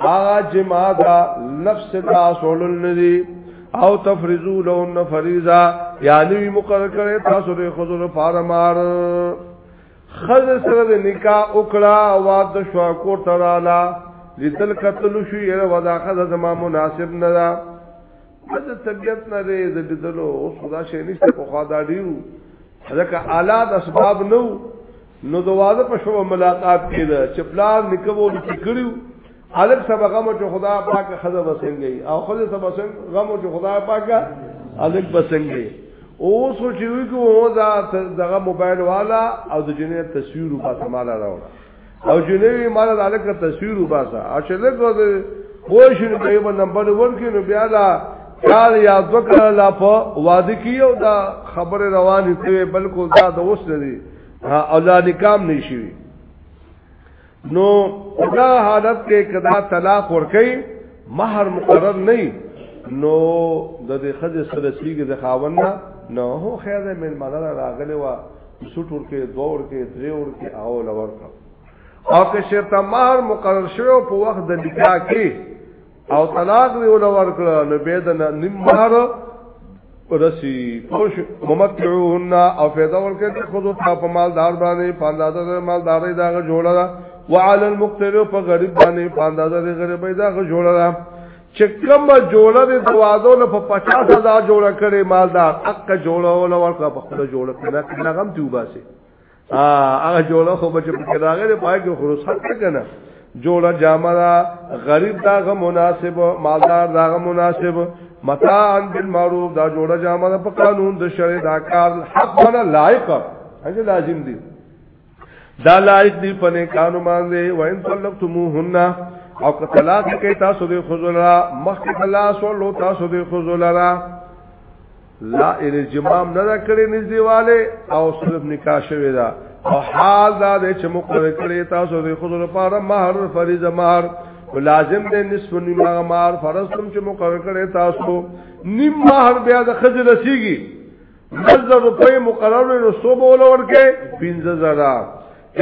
هغه جما دا نفس دا سول الذي او تفرزو لهم فریضا یعنی مقرر کړي تاسو د خزر فارمار خزر سره د نکاح وکړه او د شوا کو ترالا لیدل قتل شو یره ودا خزر زما مناسب نه ده د طبیعت نه دی د دلو اوس خدا شي نشته په خدا دیو ځکه اعلی اسباب نو نو د واده په شوه ملاقات کېده چې پلار نکبو د کړیو الک سبا غم چې خدا پاک خزه وسنګي او خزه سبا سنګ غم چې خدا پاک الک وسنګي او سوچي وي کو هو دا دغه موبایل والا او د جنې تصویر په سمال راوړه او جنې مال د الک تصویر وباسه او چې له کوه خو شنو په یو نمبر ورکې نو بیا لا کار یا ذکر لا په واده کیو دا خبره روانه ته بلکې دا د اوس نه دي او دا نکام نشي نو دا حالت کې کدا طلاق ورکي مہر مقرر نه نو د دې خځه سره سیګه د خاوند نه نو هو خیر د مل مدار راغلی و سټ ورکه دور کې درې ورکه او لور او که شرط مہر مقرر شوی په وخت د نکاح کې او طلاق وی ول ورکړه نو به د نیم مہر رسی پوش ممتعوهن او فیدا ورکړه چې خود ته په مالدار باندې پاندازه د مالداري دا جوړه ده وعلى المقتر په غریب باندې پاندازه د غریبۍ دا جوړه ده چې کومه جوړه د دوازو نه په 50000 جوړه کړي مالدار اک جوړه ول ورکړه په خپل جوړه کنه کنه غم دی وباسي هغه جوړه خو بچ په کداغه دی پای کې خروج حق کنه جوړه جامه دا غریب دا غ مناسب مالدار دا غ مناسب متاعن بالمعروف دا جوړه جامه دا په قانون د شرع دا کار حق ولا لایق هغه لازم دی دا لایق دی په نه قانون باندې وان طلقتموهن او که طلاق کې تاسو د خذلرا مخکې الله سو لو تاسو د خذلرا لا ان جمام نه کړی نږدېواله او صرف نکاح شوی دا او حال دا د چې مقرر کړی تاسو د خود لپاره مہر فریضه مہر لازم دی نصف نیم هغه مہر فرض کوم چې مقرر کړی تاسو نیم مہر بیا د خځه رسیږي مزه روپې مقرر نو سو بول ورکه 15000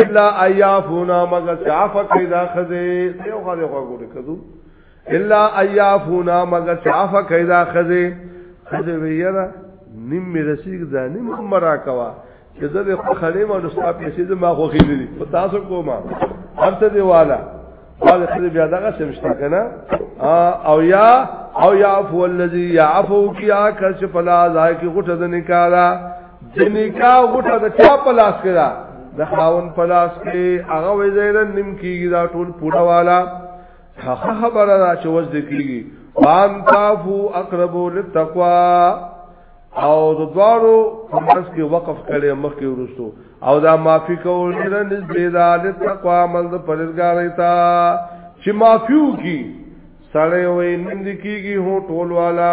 الا ایافونا مگر چې عفا کړی دا خځه یو خځه خو ګورې کدو الا ایافونا مگر چافا کیدا خزه خزه ویرا نیم می رسیګ دا نیم مرا کوا چې زه د خړې ما نو ستاسو پیسې د ما خوخې دي په تاسو کومه هرته دی والا قال خزه بیا دغه سمشته کنه او یا او یا عفو الذی یعفو کیا کل چې پلا ځای کې غټه د نکالا د نکاح غټه د چا پلاس کړه د خاون پلاس کې هغه وزیرن نیم کیږي دا ټول پوره والا هغه خبره دا چې وځ کیږي وان تعفو اقرب للتقوا او د دوارو همس کې وقف کړي مخ کې ورسو او دا معافي کول نه نږدې دا للتقوا مل د پرېزګارې تا چې معافيو کی سړی وې نند کیږي هو ټول والا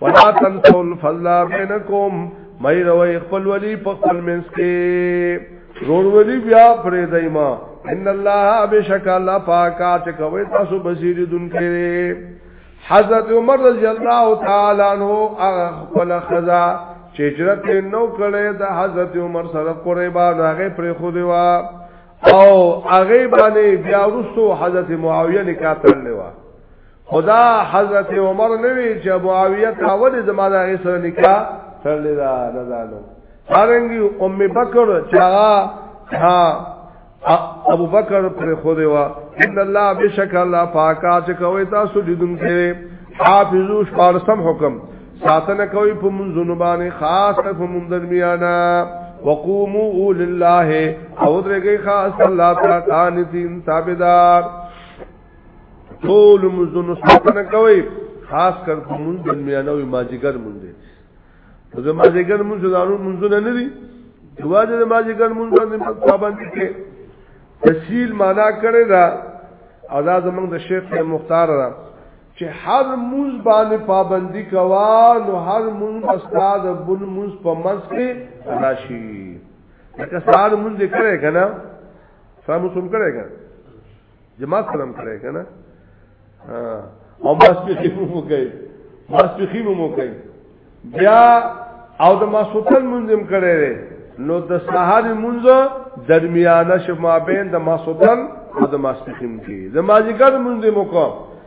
ولا تنسوا الفضل بينكم مې روي خپل ولي په خپل منځ کې رور ولي بیا پرې دایما ان الله بشک الله پاکا چې کوي تاسو بصیر دن کې حضرت عمر رضی الله تعالی عنہ هغه خپل خزا چې هجرت نو کړي د حضرت عمر سره قربا راغې پر خو دیوا او هغه باندې بیا ورسو حضرت معاویه نکاح تړلې و خدا حضرت عمر نوی چې معاویه تاول زمانه هغه سره نکاح تړلې دا نه دانو څنګه ام بکر چاغا ها ابو بکر پر خو دی وا ان الله بشک الله پاکا چې کوي تاسو دیدون کې حافظو شپارسم حکم ساتنه کوي په منځونو باندې خاص په منځ درمیانا وقوموا لله او درګي خاص الله تعالی قانتين تابعدار ټول مزونو ساتنه کوي خاص کر په مونږ د میانو ماجیګر مونږ دي نو د ماجیګر مونږ زانو مونږ نه لري دواجه د ماجیګر مونږ باندې پابند کې تسهیل معنا کړی دا ادا زمونږ د شیخ مختار را چې هر مونږ باندې پابندي کوا نو هر مونږ استاد بن مونږ په منځ کې راشي لکه سار مونږ کړه کنه سامو سم کړه کنه جما سلام کړی کنه او ماس په خیمو مو کوي ماس په خیمو مو کوي بیا او د ماسوتن منظم کړی دی نو د سحر منځ درمیانه شما بین د ماسوتن او د ماسپخیم کې د ماجیګر منځ مو کو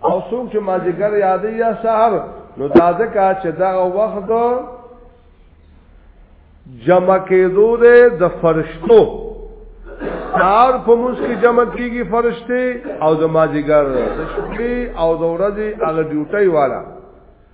او څوک چې مازیګر یادې یا سحر نو دا ځکه چې دا وخت جمع کېدو دی د فرشتو سار په موږ کې جمع کیږي فرشتي او د مازیګر د شپې او د ورځې هغه ډیوټي والا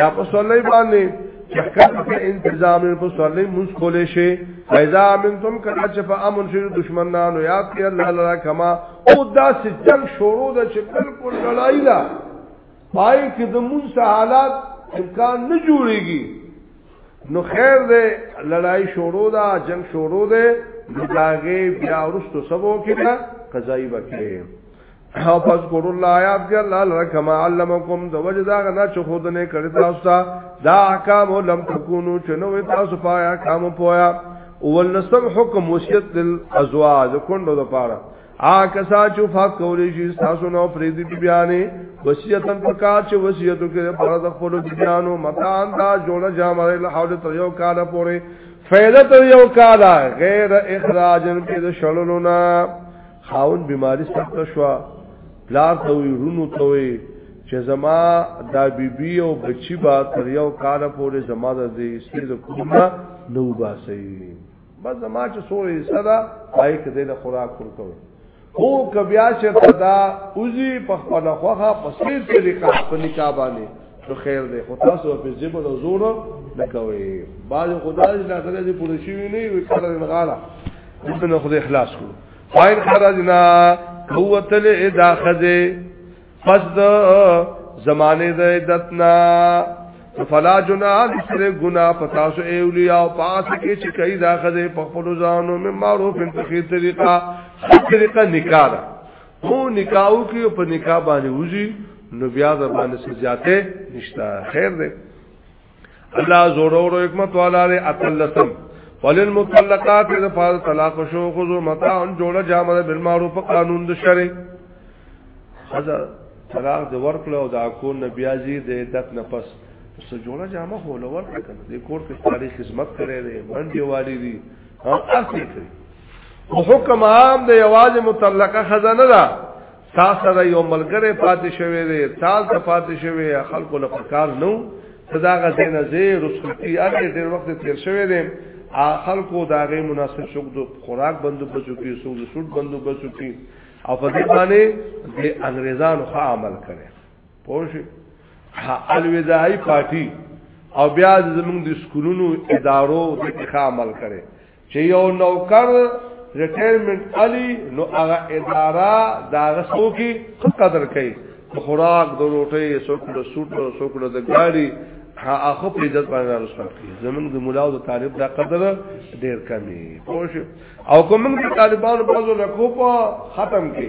یا په صلی باندې چکر په انتظام په صلی موږ کولې شي فیضا منتم کنا چې په امن شي دشمنانو یاد کړي الله لرا کما او دا چې جنگ شروع ده چې بالکل لړای ده پای کې د موږ حالات امکان نه جوړيږي نو خیر دې لړای شروع ده جنگ شروع ده داغه بیا ورستو سبو کې قضایي وکړي فذكر الله یاد کړه الله لره کما علمکم د وجه دا غنا چې خود نه کړی تاسو ته دا احکام لم تکونو چې نو تاسو پایا کام پویا اول نسم حکم وصیت للازواج کندو د پاره آ کسا چې فات کولې شي تاسو نو فریدی بیانې وصیتن پکا چې وصیتو کې پر د خپل بیانو مکان دا جوړه جامه له حوله تر یو کال پورې فیدت یو کال غیر اخراجن په شلونو نه خاوند بیماری سخت شوا پلار ته وی رونو ته وی چې زما دا بیبي او بچی با تر یو کال پورې زما د دې سید کومه نو باسي بس زما چې سورې صدا پای کې دې له خوراک ورکو هو کبیا چې دا اوزی په خپل خوخه په سیر طریقه په نکاح باندې نو خیر دی خو تاسو په جبر او زور نه کوي باج خدای دې دغه دې پوره شي نه وي کله نه غاړه دې نه خدای اخلاص کړو فاین خرجنا قوت له ادا خزه پس د زمانه د عدتنا فلا جنا سره گنا پتا سو اولیاء پاس کې چې کای دا خزه په خپل ځانو مې معروف انتخاب طریقہ طریقہ نکاح مو نکاو کې په نکاح باندې وځي نو بیا د باندې سزاته نشتا خیر دی الله زور او حکمت والا له اتلسم وللمطلقات اذا فاض طلاق شو خذو متاع جوړه جامه بالمعروف قانون د شرع خذا طلاق د ورکلو او د اکو نبیازي د عدت نه پس سو جوړه جامه هو لور کړه د کور کې تاریخ خدمت کړي دي باندې والي دي هم اصلي کړی او حکم عام د یواز متعلقه خزانه ده تا سره یو ملګری پاتې شوی دی تال ته پاتې شوی خلکو له پکار نو صدا غزینه زی رسوتی اګه ډیر وخت تیر شوی دی خلکو دا غي مناسب شوق د خوراک بندو بچو کې سوق د سوټ بندو بچو کې او په دې باندې د انګريزانو ښه عمل کړي پوه شئ الوداعي پارټي او بیا زمونږ د سکولونو ادارو د ښه عمل کړي چې یو نوکر ریټایرمنټ علی نو هغه اداره دا غسو کی قدر کوي خوراک د روټي څوک د سوټ څوک د ګاډي هغه په عزت باندې رسول کی زمون د مولا او د طالب دا قدر ډیر کمی پوه او کوم د طالبانو په ځو رکو په ختم کې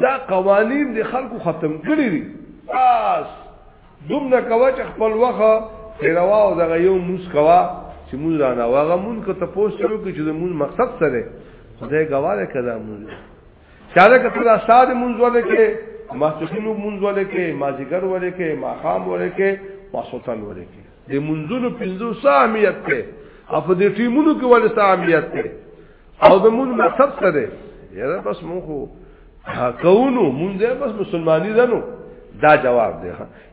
دا قوانین د خلکو ختم کړی دي بس دومره کوه چې خپل وخت پیروا او دغه یو موس کوا چې مونږ را نه واغه مونږ کو ته پوسټرو کې چې مونږ مقصد سره خدای ګواله کړه مونږ چاره کته دا ساده مونږ ولې کې ماسوخینو مونږ ولې کې مازیګر ولې کې ماقام ولې کې ماسوتن ولې کې د منځونو پنځو سامیت ته اپ دې ټیمونو کې ولې سامیت ته او د مون مقصد څه دی یاره بس مون خو کونو مون دې بس مسلمانی زنو دا جواب دی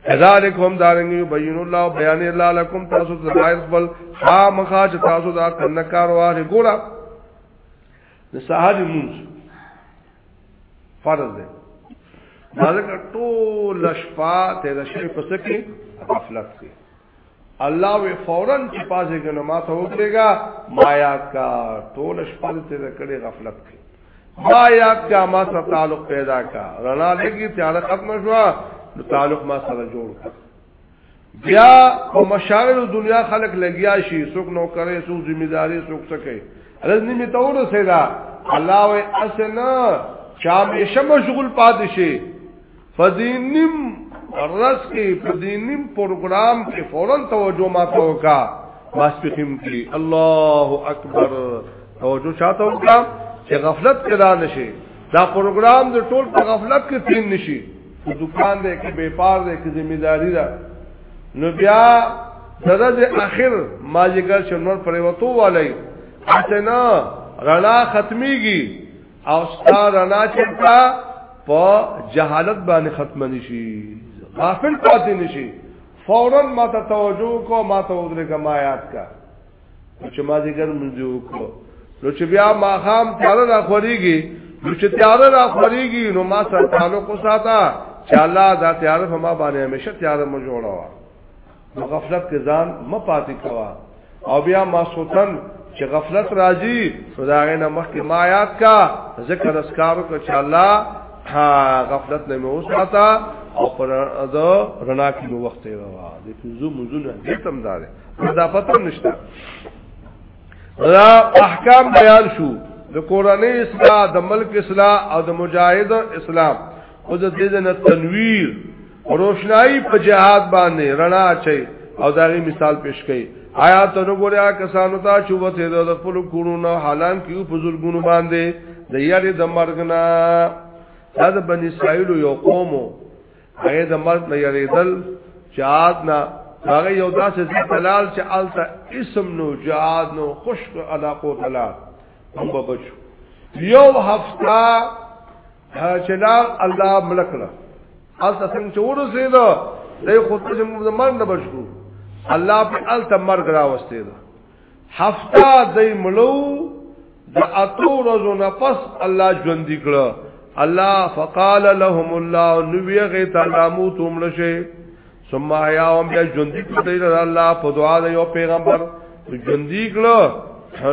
کذالک هم دارنګ یبین الله بیان الله لکم تاسو د ظاهر خپل خامخا چې تاسو دا کنه کار واره ګورا د سحر مون فرض دی دا ټول شپه ته د شپې په سکه غفلت کې الله وی فورا چې پازې کنه ما ته وکړېګا ما یاد کا ټول شپه دې کړې غفلت کې ما یاد کا ما سره تعلق پیدا کا رڼا لګي تیار ختم شو نو تعلق ما سره جوړ کا بیا په مشاغل دنیا خلق لګیا شي څوک نو کرے څوک ذمہ داری څوک سکے رز نیمه تور سیدا الله و اسنا چا همیشه مشغول پاتې شي په دې نیم ورځ کې په دې نیم پروګرام کې فورن توجه ما ته وکا ماسپخیم کې الله اکبر توجه چاته وکا چې غفلت کړه نشي دا پروګرام د ټول په غفلت کې تین نشي په دکان دې کې بیپار دې کې ذمہ داری ده نو بیا درځ اخر ماجګر شنور پریوتو والي اتنا رڼا ختميږي او ستا رنا چرتا په جهالت باندې ختم نشي غافل پاتې نشي فورا ما ته توجه کو ما ته ودرګه ما یاد کا چې ما دې ګر منځو کو نو چې بیا ما خام تیار را خوريږي نو چې تیار را خوريږي نو ما سره تعلق وساته چې الله دا تیار فما باندې همیشه تیار مو جوړاوه نو غفلت کې ځان م پاتې کوا او بیا ما سوتن چې غفلت راځي نو دا غنه مخکې ما یاد کا ذکر اسکارو کو چې الله غفلت نه مو ساته او پر دا رڼا کې نو وخت یې وا د پنځو منځونه هیڅم دار دا پته نشته دا احکام بیان شو د قرآنی اصلاح د ملک اصلاح او د مجاهد اسلام او د دې نه تنویر روشنايي په جهاد باندې رڼا اچي او داغي مثال پیش کړي آیا ته نو ګوریا کسانو ته چې وته د خپل کورونو حالان کې په زورګونو باندې د یاري د مرګ نه دا د بنی اسرائیل یو قوم هغه د مرګ نه یریدل جهاد نه هغه یو داسې ځلال چې الته اسم نو جهاد نو خشک علاقو تلال هم بچو یو هفته چې دا الله ملکړه حال تاسو چې ورسې دا دای خو ته چې موږ زمان نه بشو الله په ال تمرګ راوستي دا هفته دای ملو د اتو ورځو نه پس الله ژوند کړه الله فقال لهم الله نبي غيت الله موتم لشي ثم احیاهم بیا ژوندی کړ دی الله په دعا د یو پیغمبر ژوندی کړ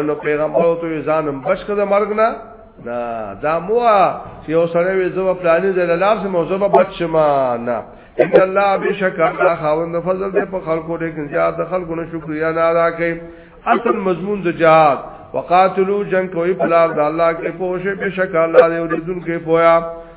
نو پیغمبر ته ځانم بچ کړ د مرګ نه نه دا مو چې یو سره وي زو پلانې د لاف سم موضوع به بچ ما نه ان الله بشک الله خاوند فضل دې په خلکو دې کې زیات د خلکو نه شکریا نه ادا کوي اصل مضمون د جهاد وقاتلو جنگ کوي په لار د الله کې پوښې بشک الله دې ورزون کې پویا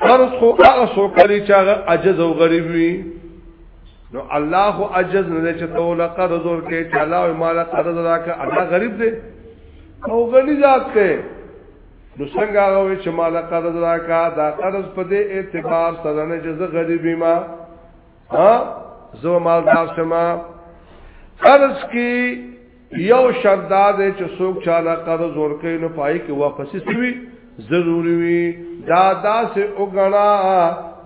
فرض خو هغه سو کړی چې هغه عجز او غریب وي نو الله خو عجز نه چې ته ولا قرض ورکې چې الله او مال قرض راکا الله غریب دی او غنی ذات ته نو څنګه هغه چې مال قرض راکا دا قرض په دې اعتبار سره نه جزه غریبی ما ها زو مالدار شما قرض کی یو شرط دا دی چې څوک چاله قرض ورکړي نو پای کې واپسی سوي ضروری وي دا داسې وګڼا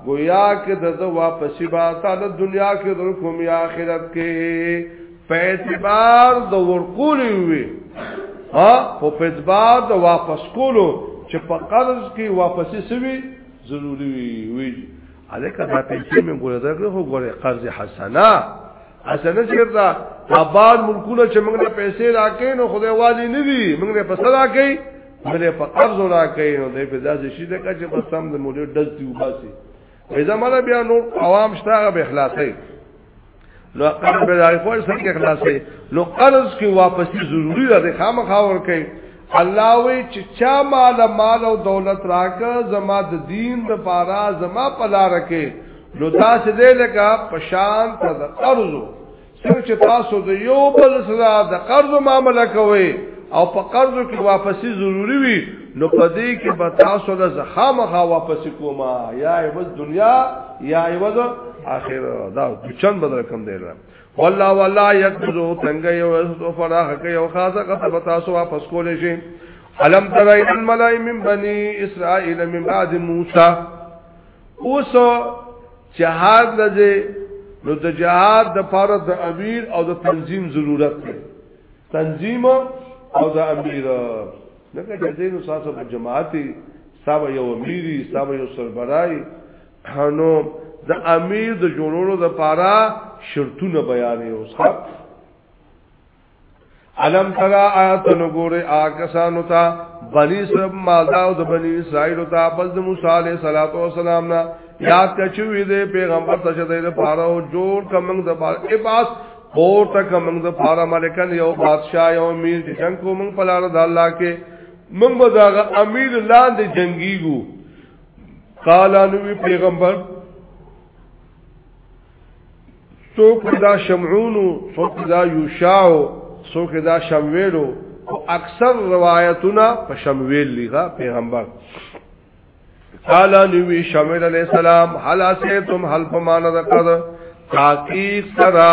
گویا کې د د واپسی با تعالی دنیا کې در کوم یا آخرت کې په اعتبار د ورکول وي ها په اعتبار د واپس کولو چې په قرض کې واپسی سوي ضروری وي وي الکه دا پیسې مې ګوره درکړه خو ګوره قرض حسنه اسنه چیرته آباد ملکونه چې موږ له پیسې راکې نو خدای والی نه دی موږ له پیسې راکې موږ له په قرض راکې نو دې په داسې شي ده چې بس سم د موډل دز دی وباسي وېزه مله بیا نو عوام شتاغه به اخلاصې نو قرض به راکې کوی څنګه اخلاصې نو قرض کې واپسی ضروری ده خامخا ور کوي الله وی چې چا مال مال او دولت راکه زما د دین د پاره زما پلار کې نو دا چې دې لکه پشان ته د قرضو څنګه چې تاسو د یو بل سره د قرضو معاملې کوئ او په قرضو کې واپسی ضروری وي نو په دې کې به تاسو له زخامخه واپسی کوما یا ایوز دنیا یا ایوز اخر دا چند بدل کم دی را والله والله یکذو څنګه یو او فراخ کې یو خاصه قصه به تاسو واپس کولې شي علم ترای الملائ من بني اسرائيل من بعد موسی اوس جهاد لځه نو د جهاد د پاره د امیر او د تنظیم ضرورت دی تنظیم او د امیر لکه د دې نو ساسو په جماعتي صاحب یو امیری صاحب یو سربرای هنو د امیر د جوړولو د پاره شرطونه بیانې اوس علم ترا آیات نګور آکسانو تا بنی سب مالدا او د بنی اسرائیل تا بل د موسی علیہ الصلوۃ والسلام نا یاد کچوی دے پیغمبر ته شته د پاره او جوړ کمنګ د بار اباس پور ته کمنګ د پاره ملکن یو بادشاہ یو امیر چې جنگ کو موږ په لار د الله کې موږ به دا امیر لاندې جنگیګو قال نو پیغمبر څوک دا شمعونو څوک دا یوشاو څوک دا شمویلو او اکثر روایتونه په شمویل لیغه پیغمبر قال نبی شمویل علیہ السلام هل اسیتم هل فمان ذکر تحقیق سرا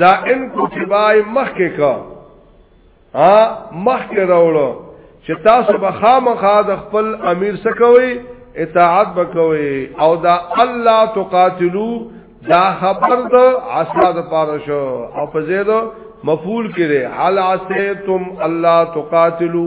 دا ان کو تبای مخ کې کا ها مخ کې راوړو چې تاسو به خامخا د خپل امیر سکوي اطاعت وکوي او دا الله تقاتلو دا خبر د عصا د پاره شو او په زیاده مفعول کړي حال عصیتم الله تقاتلو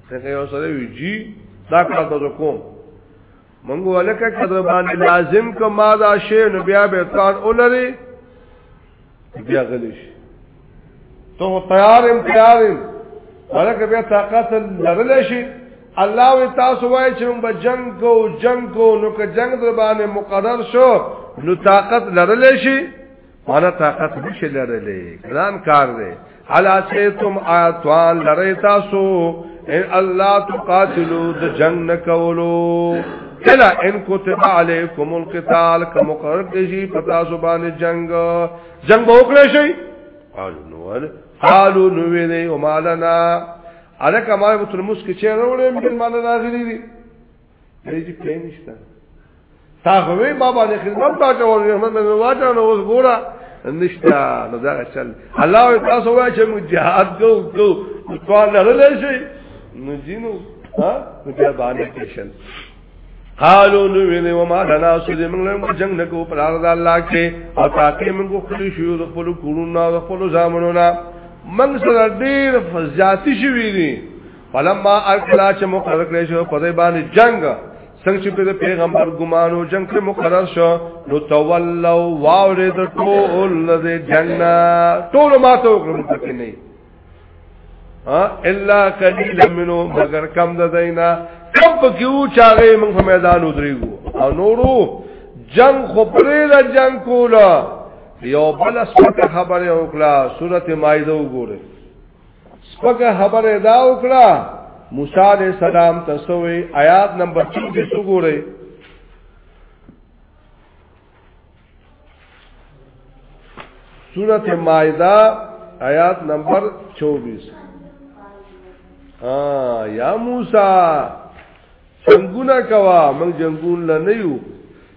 څنګه یو سره وی جی دا کار ته کوم مونږ ولکه کدر باندې لازم کما دا شی نو بیا به تان اولري بیا غلیش ته تیار ام تیار ام ولکه بیا طاقت لرل شي الله وی تاسو وای چې موږ جنگ کو جنگ کو نو که جنگ در باندې مقرر شو نو طاقت لرل شي مانا طاقت نشي لرلې ګران کار دی علا سیتم آتوان لری تاسو ان الله تقاتلو د جنگ نکولو کلا ان کتب علیکم القتال که مقرر دیشی پتا زبان جنگ جنگ با اکلی شی قالو نوال قالو نوی دی امالنا علا کمائی بطرموس کچه روڑی مکن مالا ناغلی دی دې چې پې نشته تا خو وی ما باندې خدمت تا چول رحمت نه واچا نو اوس ګورا نشتا نو دا چل الله تاسو وای چې موږ جهاد کو کو ټول لرل شي نو جنو ها نو بیا باندې کېشل قالو نو ویلې و ما دنا سوزې موږ له جنگ نه کو پر الله کې او تاکي موږ خپل شو د خپل کورونو او خپل ځامنونو موږ سره ډېر فزياتي شوې دي فلما ارکلا چې مقرر کړی شو په دې باندې جنگ څنګه چې په پیغمبر ګمانو جنگ کې مقرر شو نو تولوا واورې د ټول له جننا ټول ماته وکړم پکې نه ها الا قليل منو مگر کم د دینا کم پکیو چاغې موږ په میدان ودرېګو او نورو جنگ خو پرې د جنگ کولا یو بل سپکه خبره وکړه سورته مائده وګوره سپکه خبره دا وکړه موسی علیہ السلام تسوی آیات نمبر 33 وګورئ سورت مائدہ آیات نمبر چوبیس یا موسیٰ سنگونا کوا منگ جنگون لنیو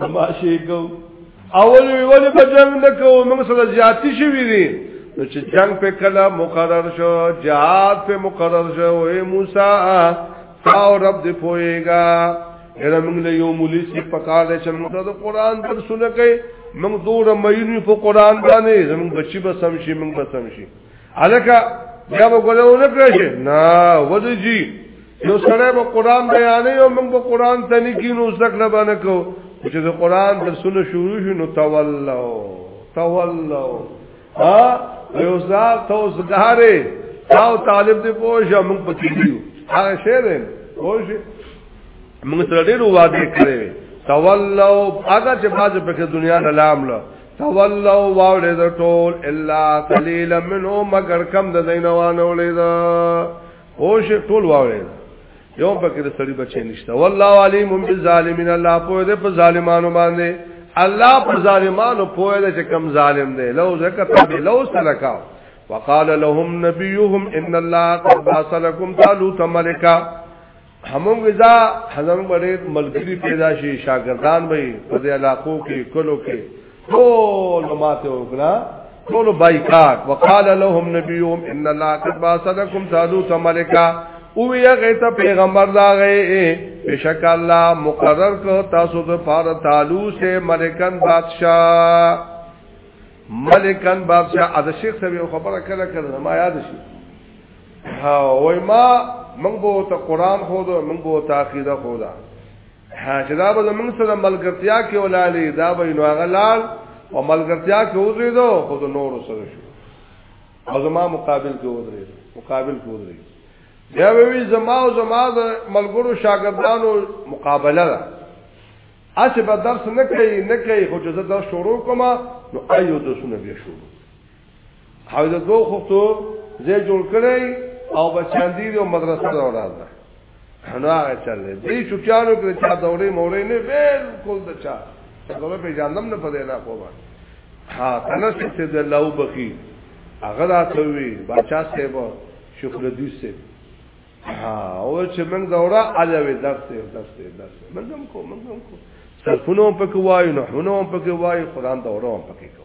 تماشې کو اول ویول په جنگ نه کو موږ سره زیاتی شوی دي نو چې جنگ په کله مقرر شو جهاد په مقرر شو اے موسی تاو رب دې پويګا اله موږ له یو مولي سي پکار دې چې موږ د قران پر سونه کوي موږ دوه مېنی په قران باندې زموږ بچي به سم شي موږ به سم شي الکه بیا وګورو نه کړی نه ودی جی یو سره به قران بیانې او موږ به قران ته نه کینو ذکر باندې کو چې د قران درسونه شروع شي نو تولوا تولوا ها یو ځار توسګاره او طالب دې پوښه موږ پکې دیو هغه شعر پوښه موږ سره ډېر وعده کړې تولوا هغه چې باز په دنیا نه لامل تولوا واولې د ټول الا قليلا منو مگر کم د دینوانو لیدا اوش ټول واورې یو پکې د سړي بچی نشته والله علیم بالظالمین الله په دې په ظالمانو باندې الله په ظالمانو په دې چې کم ظالم دی لو زکت به لو سلکا وقال لهم نبيهم ان الله قد بعث لكم طالوت ملکا همون غذا حضرت بڑے ملګری پیدا شي شاګردان به په دې علاقو کې کلو کې ټول ماته وکړه ټول بایکاټ وقال لهم نبيهم ان الله قد بعث لكم طالوت ملکا او یا غیت پیغمبر دا غی بشک الله مقرر کو تاسو د فار طالوت ملکن بادشاہ ملکن بادشاہ از شیخ سبی خبره کله کله ما یاد شي ها وای ما من بو ته قران خو دو من بو ته عقیده خو دا ها چې دا به موږ سره ملګرتیا کې ولالي دا به نو غلال او ملګرتیا کې وځي دو خو د نور سره شو او زما مقابل کې ودرې مقابل کې ودرې بیا وی زما او زما د ملګرو شاګردانو مقابله ده اته به درس نه کوي نه کوي خو چې زه درس شروع کوم نو ایو د سونه بیا شروع او د دوه خطو زه جوړ کړی او بچاندی او مدرسه دا اوراد ده نو هغه چل دی دې چټیانو کې چا دورې مورې نه بالکل د چا څنګه په جانم نه پدې نه کوما ها تنس ته د الله وبخي هغه راته وی بچا سیبو شکر دې سه ها او چې موږ دورا الوی درس درس درس موږ هم کو موږ هم کو سلفونو پکې وایو نو هونو پکې وایو قران دورو پکې کو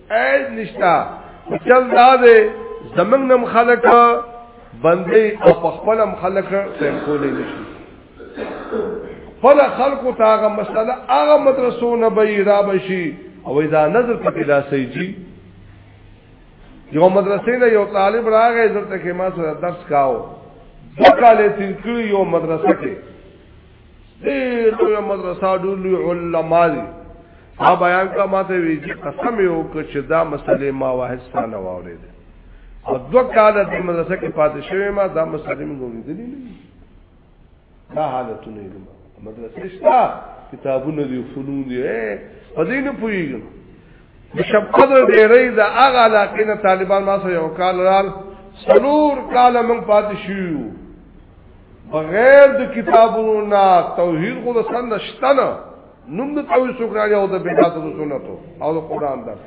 ایز نشتا چل دا دے زمنګ نم خلق بندې او په خپل هم خلق سم کولې نشي خپل خلق ته هغه مسله هغه مدرسو نه به را بشي او دا نظر په پیدا سي جی یو مدرسې نه یو طالب راغی زړه کې ما سره درس کاو دکاله تیر کړی یو مدرسه کې ډېر لوی مدرسه ډېر لوی علما دي ما بیان کا ما ته وی قسم یو ک چې دا مسلې ما واحد سره واورې دي او دو کال د مدرسې کې پاتې شوی ما دا مسلې موږ ولیدلې نه دا حالتونه دي مدرسې شته کتابونه دي فنون دي په دې نه پوهیږم د شپږ ډیرې د هغه علاقې نه طالبان ما سره یو کال رال سلور کال من پاتې شو بغیر د کتابونو نه توحید خو د سند شتنه نوم د توحید سوکرانی او د بدعت او سنتو او د قران درس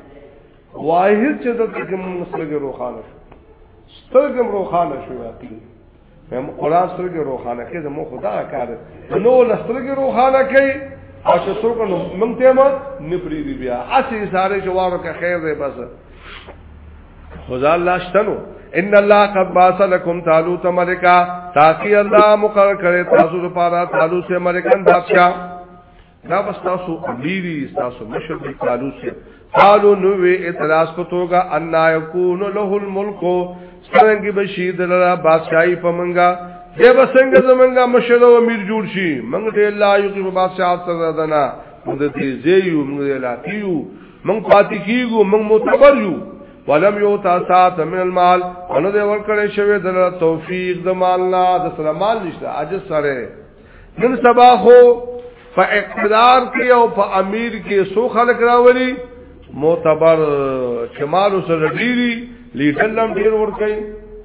واحد چې د کوم مسلګرو خانه شو سترګم روخانه شو یقین هم قران سترګې روخانه کې زمو خدا کار نو لسترګې روخانه کې او چې څوک نو مونږ ته ما نپری دی بیا اسی ساره جوارو کې خیر دی بس خدا الله شتنو ان الله قد باث لكم طالوت ملکا تاکي الله مقرر کړي تاسو لپاره طالوت ملکان بادشاہ دا بس تاسو امیری تاسو مشر دی قالو سے قالو نوې اعتراض په توګه ان یکون له الملک څنګه بشی دلرا بادشاہي پمنګا دی بسنګ زمنګا مشر او امیر جوړ شي منګ ته الله یو کې بادشاہ ته دنا موږ دې زیو موږ دې لاکیو موږ پاتې کیګو موږ معتبر یو ولم یو تا سات من المال ولو دې ورکړې شوی دلرا توفیق د مال نه د سلمان نشته اجز سره نن سبا خو په اقتدار کې او په امیر کې سو خلق راولي معتبر شمال سره ډیری لیډلم ډیر ور کوي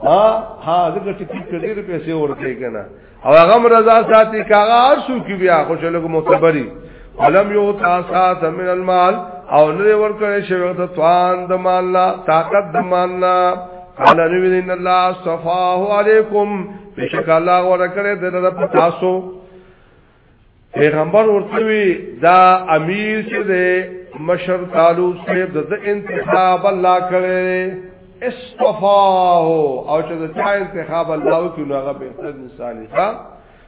ها ها دغه ټکی کډیر پیسې ور کوي کنه او هغه رضا ساتي کاغه ارسو کې بیا خوشاله کوم معتبري علم یو تاسات من المال او نری ورکړې شوی د توان د مال لا طاقت د مال لا قال نبی ان الله صفاه علیکم بشک الله ورکړې د رب تاسو پیغمبر ورتوی دا امیر چې د مشر تعالو صاحب د انتخاب الله کړې استفاه او چې د چا انتخاب الله وکړي نو هغه به انسان ښه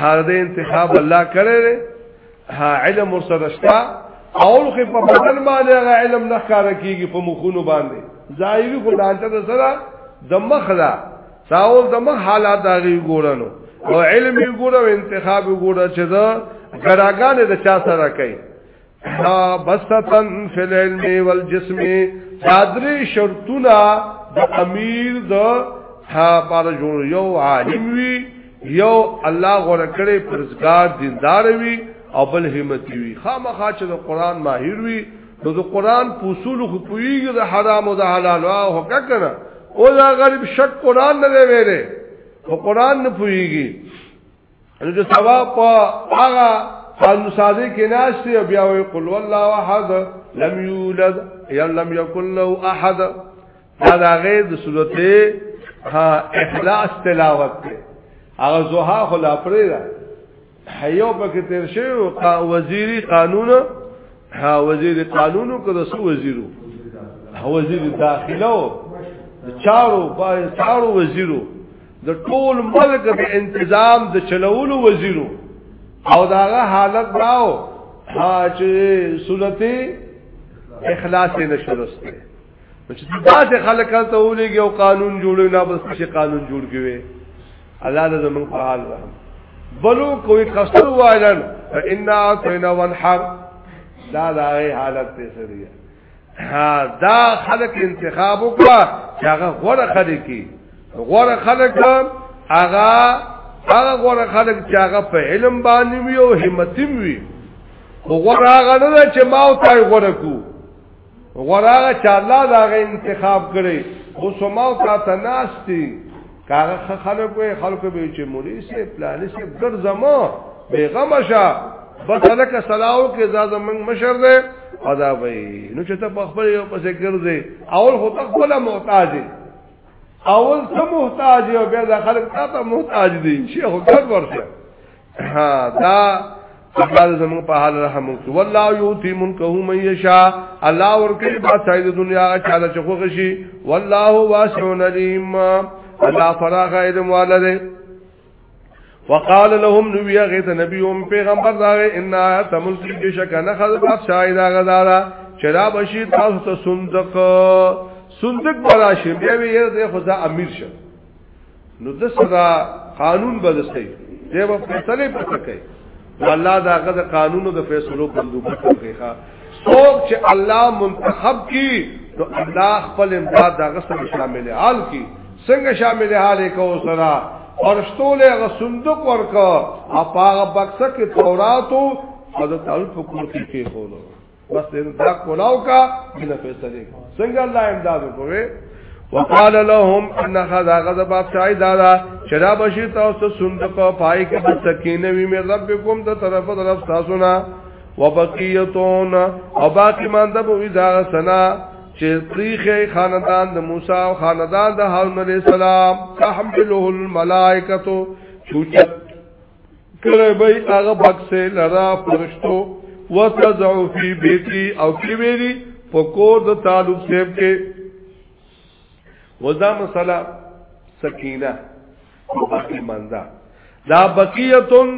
هغه د انتخاب الله کړی ها علم ورسرشتا اول خو په بدن باندې هغه علم نه ښکار کیږي په مخونو باندې ظاهري خو دانته د سره د مخ دا تاول د مخ حالات هغه ګورنو او علم یې ګورو انتخاب یې ګورو چې دا ګراګانې د چا سره کوي دا بسطن فی العلم والجسم دادری شرطونا دا امیر دا ها پار جوړ یو عالم وی یو الله غره کړي پرزګار دیندار وی او بل همت وی خامخا چې د قران ماهر وی نو د قران په اصول خو پویږي د حرام او د حلال او حق کنه او دا غریب شک قران نه ویره او قران نه پویږي د سبا په هغه قانون سازي کې ناشته او بیا وي قل والله احد لم يولد یا لم يكن له احد دا د هغه د سورته اخلاص تلاوت دی هغه زوها خلا پرې ده حیو پکې تیر شوی او وزیری قانون ها وزیر قانون کو د سو وزیرو وزیر داخلو چارو پای چارو وزیرو د ټول ملک د انتظام د چلولو وزیرو او داغه حالت داو چې صورت اخلاص نه شروسته چې داسې خلک ته ولېږي او قانون جوړوي نه بس چې قانون جوړ کیوي الله دې زموږ په حال رحم بلو کوئی قصر وایلن فإنا أعطينا وانحر دا دا حالت ته سریه دا خلق انتخاب وکړه چې هغه غوړه خلک کی غوړه خلک هغه هغه غوړه خلک چې هغه په علم باندې وي او همتیم وي غوړه هغه نه چې ما او تای غوړه کو غوړه هغه چې الله دا غي انتخاب کړي خو سماو تا تناستی کاغه خلک وي خلک به چې مولي سي پلان سي ګر زمو بیغم شه بس لکه سلاو کې دا زمنګ مشر دی او دا وي نو چې ته په خپل یو پسې ګرځي اول خو ته خپل محتاج اول ته محتاج او بیا د خلک ته محتاج دي شیخ ګر ورسره ها دا الله زموږ په حال رحم وکړي والله یوتی ملکه من یشا الله ورکړي با سید دنیا چاله چخو غشي والله واسع علیم الله فراغ علم والده وقال لهم نبي غيث نبيهم پیغمبر دا ان آیات ملک بشک نه خلق شاهد غزارا چرا بشی تاسو ته صندوق صندوق براشي بیا وی یې خدا امیر شه نو د صدا قانون بدسي دی په فیصله پته کوي الله دا غد قانونو د فیصلو بندوبه کوي ښا څوک چې الله منتخب کی نو الله خپل امداد دا غسل شامل حال کی څنګه شامل حال کو سرا فرشتو له غصندوق ورکا اپاغه بکسه کې تورات او د تعلق حکومت کې خولو بس دا کولاو کا بل فیصله څنګه الله امداد وکوي وقال لهم ان خذا غضب ابتعي دادا شراب شي تاسو صندوق پای کې د سکینه وی مې ربکم ته طرف طرف تاسو نه وبقیتون او باقی مانده بو اذا سنا چې تاریخي خاندان د موسی او خاندان د هارون علی السلام تحمله الملائکه چوچت کړه به هغه بکسه لرا فرشتو وتزعو فی بیتی او کی ویری په کور د تعلق صاحب کې ودا مسله سکینه باقی مندا دا بقیتون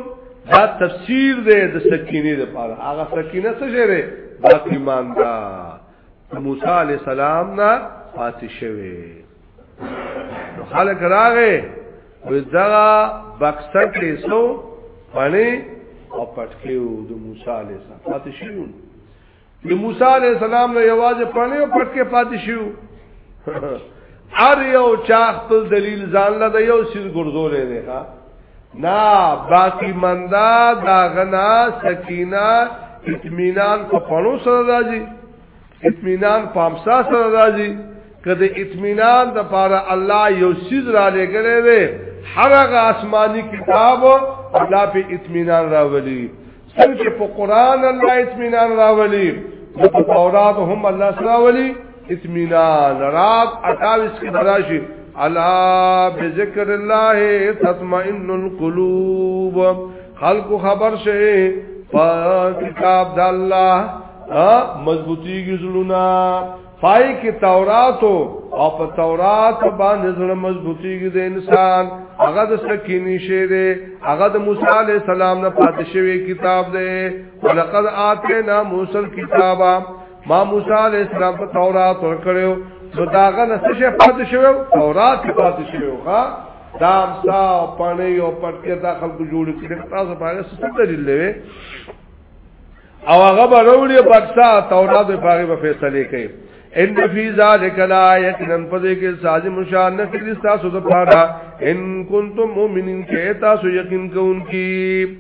دا تفسیر دی د سکینه لپاره هغه سکینه څه شری باقی مندا موسی علی السلام نه پاتې شوی نو خلک راغې وې دا بکسه کې سو پړې او پټکیو د موسی علی السلام پاتې شو د موسی علی السلام له یوازې پړې او پټکې پاتې شو ار یو چا خپل دلیل ځان له یو سیز ګرځولې نه ها نا باقی مندا دا غنا سکینه اطمینان په پړو سره راځي اطمینان پامسا سره راځي کله اطمینان د پاره الله یو سیز را لګلې وي هر هغه آسماني کتاب الله په اطمینان راولي څنګه په قران الله اطمینان راولي په تورات هم الله سره راولي اطمینان رات 28 کې دراشي الا بذکر الله تطمئن القلوب خلق خبر شئ په کتاب د الله مضبوطی کی زړونه پای کې تورات او په تورات باندې زړه مضبوطی کې د انسان هغه د سکینی شه دی هغه د موسی علی السلام نه پاتې شوی کتاب دی ولقد آتینا موسی الكتاب ما موسی علی السلام په تورات ورکړو نو داغه نه څه پاتې شوی تورات پاتې شوی ها دا امسا او پانی او پټکې دا خلکو جوړ کړي تاسو په هغه څه دلیل لوي او هغه به وروړي بکسا تورات په هغه په فیصله کوي ان فی ذلک لا یقینا پدې کې ساز مشان نه کړی تاسو د پاره ان کنتم مؤمنین کې تاسو یقین کوونکی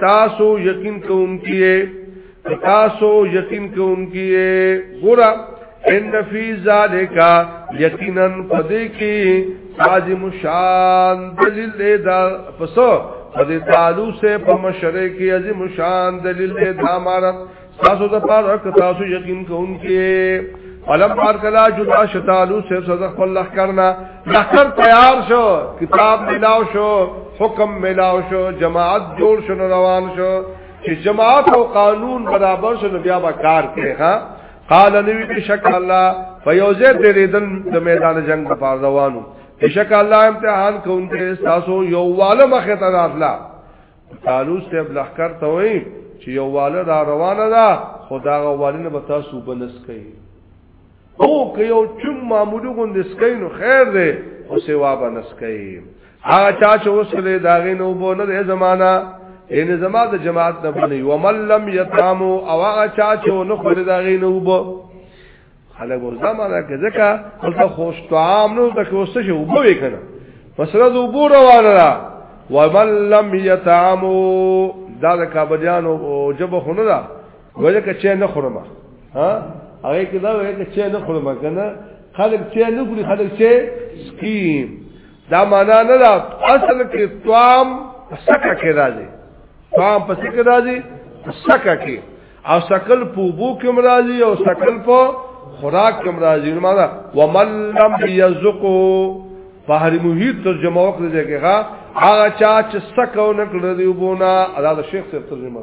تاسو یقین کوونکی تاسو یقین کوونکی ګورا ان فی ذالک یقینا پدې کې عظیم شان دلیل دی دا پسو پدې تعالو سے په مشره کې عظیم شان دلیل دی دا مارت تاسو د پاره ک تاسو یقین کوونکی علم بار کلا جدا شتالو سے صدق خپل لخ کرنا لخر تیار شو کتاب ملاو شو حکم ملاو شو جماعت جوړ شو روان شو چې جماعت او قانون برابر شو بیا به کار کوي ها قال نبی بشک الله فیوزه دې ریدن د میدان جنگ په پار روانو بشک الله امتحان کوونکې تاسو یو واله مخه ته راتلا قالو ته بلخکر ته وای چې یو واله را روانه ده خدا غوالینه به تاسو بنس کوي او که یو چون معمولی غوندې سکای نو خیر دی او سیوا به نسکای هغه چا چې وسله داغې نو بو نه زمانہ ان زما د جماعت نه بني ومن لم يطعم او هغه چا چې نو خور داغې نو بو خلک ورته معنا کې ځکه خپل خوش طعام نو د کوسته شو وبو کنه فسره د وبو روانه را ومن لم يطعم دا د کابجانو جبه خونه ده وجه که چه نه خورم ها هغه کې دا وایي چې نه خورم کنه خلک چې نه خوري خلک چې سکیم دا معنا نه ده اصل کې توام سکه کې راځي توام په سکه راځي سکه کې او سکل په بو کې مرাজি او سکل په خوراک کې مرাজি نو معنا ومن لم يزقو بحر محیط ترجمه وکړه دغه هغه چا چې سکه نه کړی وبونه ادا شیخ صاحب ترجمه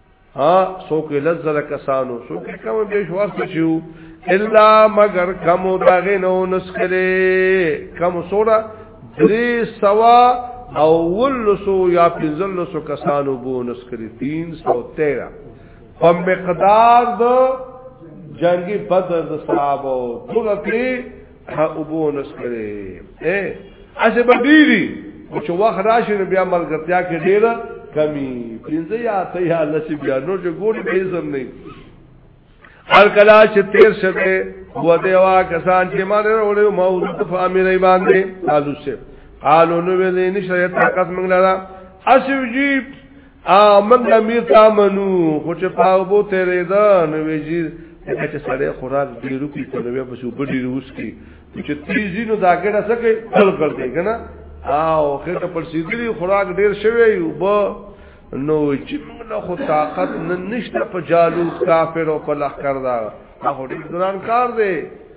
ها سو کې لزل کسانو سو کې کوم به شوار شو الا مگر کم داغه نو نسخره کم سورا درې سوا او ولسو یا پنځلسو کسانو بو نسخره 313 په مقدار د جنگي بدر د صحابه دغه کې ها ابو نسکره اے اسه بدیری او چې وخت راشي نو بیا ملګرتیا کې ډیره کمی پنځه یا ته یا لسی بیا نو چې ګوري به زم نه هر کلا چې تیر شته و دیوا کسان چې ما له وړو موضوع په امیر باندې تاسو شه قالو نو ویلې نشه طاقت منګلا اسو جی ا من امیر تا منو خو چې پاغبو تیرې ده نو ویجی چې سړی خوراک ډیرو کې ته نو په سوبر ډیرو اوس کې چې تیزی نو دا ګډه سکه تل کړ دی کنه او خېټه پر سیدلی خوراک ډیر شوی یو به نو چې موږ خو طاقت نن نشته په جالوت کافر او په لخر دا هغه ډیر ځان کار دی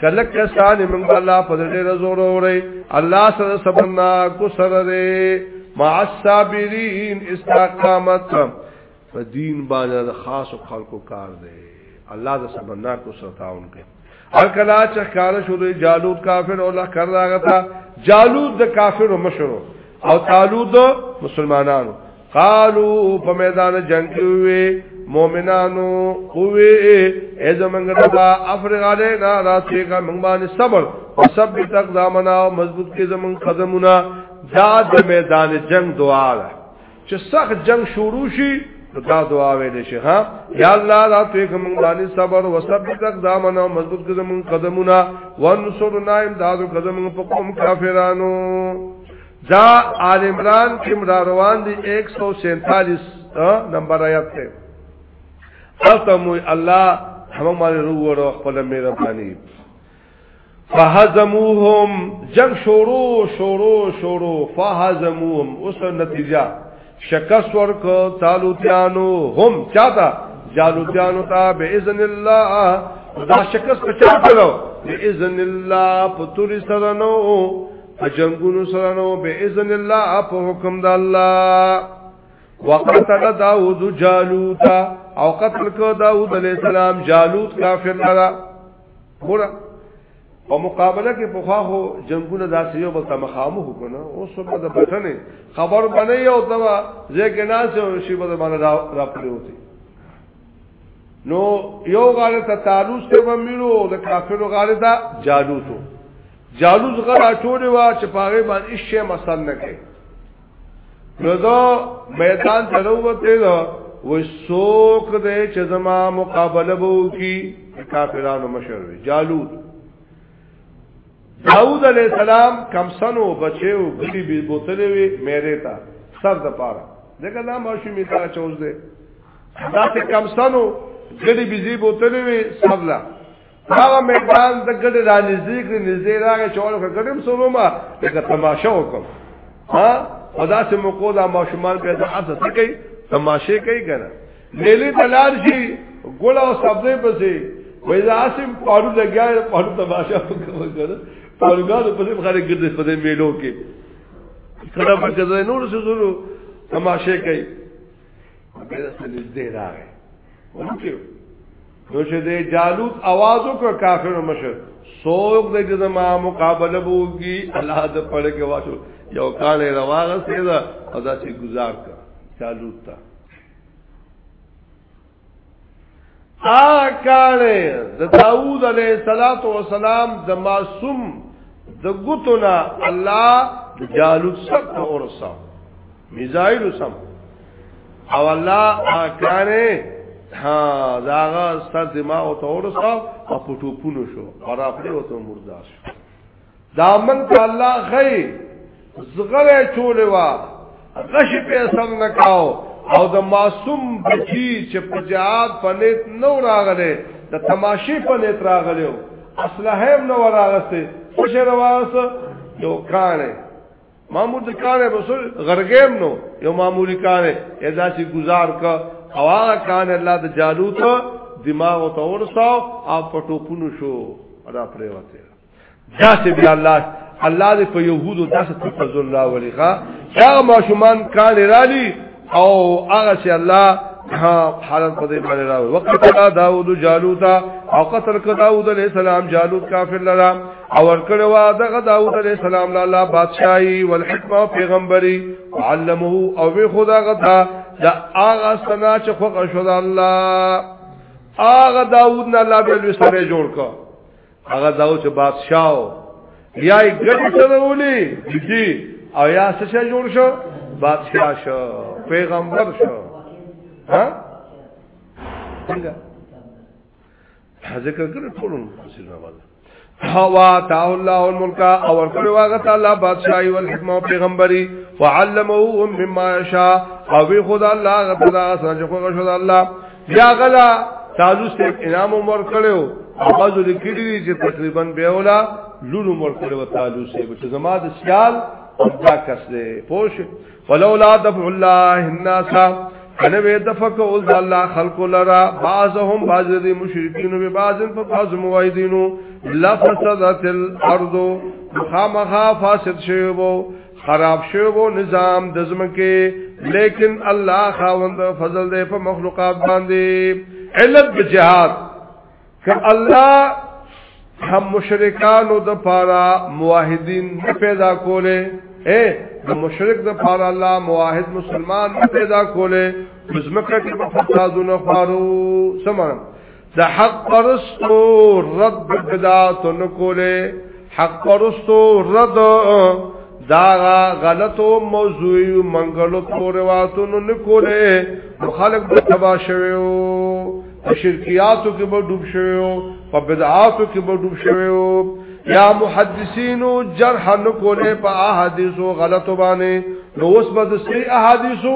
کله کسان من الله په دې رزور اوري الله سره سبنا کو سره دې مع الصابرین استقامت په دین باندې خاص خلکو کار دی الله د سبنا کو سره تعاون کوي هر کلا چې کار شو دی جالوت کافر او الله کړه غتا جالوت د کافر مشرو او تعالو د مسلمانانو قالو په میدان جنگ کې وي مؤمنانو کوي اذا موږ ربا افرغ علينا راسيګه موږ باندې صبر او سب تقدامنا او مضبوط کې زمون قدمونه دا د میدان جنگ دعا ده چې سخت جنگ شروع شي دا دعا ویل شي ها یا الله دا ته کوم باندې صبر او سب تقدامنا او مضبوط کې زمون قدمونه وانصرنا امداد قدمون په قوم کافرانو دا آل عمران کې مرا روان دي 147 نمبر آیات ته ختم الله هم باندې وروړو خپل مهرباني فهزموهم جنگ شروع شروع شروع فهزموهم اوس نتیجه شکست ورک طالوتیانو هم چاته جالوتیانو ته باذن الله دا شکست په چا کړو باذن الله په توري سره نو په جنگونو سره نو به اذن الله په حکم د الله وقتل داوود جالوت او قتل کو داوود علیہ السلام جالوت کافر لرا ګور او مقابله کې په خواخو جنگونه داسې یو بل ته مخامخ وکنه او سبا د بټنې خبر باندې یو دوا ځکه ناس او شی بده باندې را پړې وتی نو یو غاړه ته تعالوس ته ومنو د کافرو غاړه ته جالوتو جالوز غلا ټوله وا چې پاغه باندې شی مسل نه کوي نو دا میدان ته وروته دا و سوق دې چې زما مقابله بو کی کافرانو مشر جالوز داود علیہ السلام کم سنو بچیو گلی بی بوتلی وی میرے تا سر دا پارا دیکھا دا ماشو می تا چوز دے دا تی کم سنو گلی بی زی بوتلی وی سر لا هغه میدان د ګډه را نږدې کړ نږدې راغی چې ورکه ګډم سره ما دغه تماشا وکم ها خدا سے موقع دا ماشومان په دغه څه څه کوي تماشې کوي کنه لیلی تلار شي ګل او سبزه پسې وای دا اسیم پارو لګیا پارو تماشا وکړه کنه پارګانو پسې خلک ګرځي په دې میلو کې کله په ځای نور څه زورو تماشې کوي په دې سره نږدې راغی ورته نو چې د جالوت आवाज وکړ کافر مشر سوق د جزما مقابله وږي الله د پړ کې واچو یو کال رواغه سیدا او دا چې گزار کړ جالوت تا آ کال د داوود علیه الصلاۃ والسلام د معصوم د ګوتنا الله د جالوت سب اورسا میزایل سم او الله کانه ها داغه ست دماغ او تورسا او پټوپونو شو او را پرې وته مردار شو دا من ته الله غي زغره چولې وا غش په سم نکاو او د معصوم بچی چې په جهاد پنيت نو راغله د تماشې پنيت راغله اصله هم نو راغسته خوش راغسته یو کانه معمول د کار رسول غرګیم نو یو معمولی کار ادا چې گزار کا او هغه کان الله د جالوت دماغ او تور سو او پټوپونو شو ادا پرې وته دا چې بیا الله الله دې په يهودو داسې تفضل الله ولغا دا ماشومان کان رالي او هغه چې الله حالت په دې باندې راو وقتل داوود جالوت او قتل ک داوود علیہ السلام جالوت کافر لرا او ورکړ وا دغه داوود علیہ السلام له الله بادشاہي والحکمه پیغمبري علمه او وی خدا غدا دا هغه سنا چې خو شو الله هغه داوود نه الله به لوي سره جوړ کړ هغه داو چې بادشاہو یا یې ګډ چلولې دي او یا څه شي جوړ شو بادشاہ شو پیغمبر شو ها څنګه ذکر کړو ټول مسلمان راوړل هوا تا الله الملک او ورکړو هغه تعالی بادشاہي او حکمت پیغمبري وعلمه مما يشاء او خدای الله غتدا سره خو غشد الله بیا غلا تالو سیب انام عمر کړو اوازو لیکلی دی چې تقریبا بیا ولا لونو مر کړو تالو سیب چې زما د سیال دا کس دی پوش ولولا دفع الله الناس کنه وې دفق او الله خلق لرا بعضهم بعض دي مشرکین به بعضن په بعض موایدینو لفسدت الارض خامخا فاسد شیبو خراب شوو نظام د زمکه لیکن الله خاوند فضل دې په مخلوقات باندې علت د جهاد ک الله هم مشرکانو د پارا موحدین پیدا کوله اے د مشرک د پارا الله موحد مسلمان پیدا کوله زمکه کې په فسادونو خارو سمانه د حق پرستو رد بدعات نکوله حق پرستو رد دا غلطو موضوع منګلو تورواتونو نکوله خلق به تبا شویو شرکیاتو کې به ډوب شویو په بدعاتو کې به ډوب شویو یا محدثینو جرح نکوله په احادیثو غلطو باندې نو اوس به د صحیح احادیثو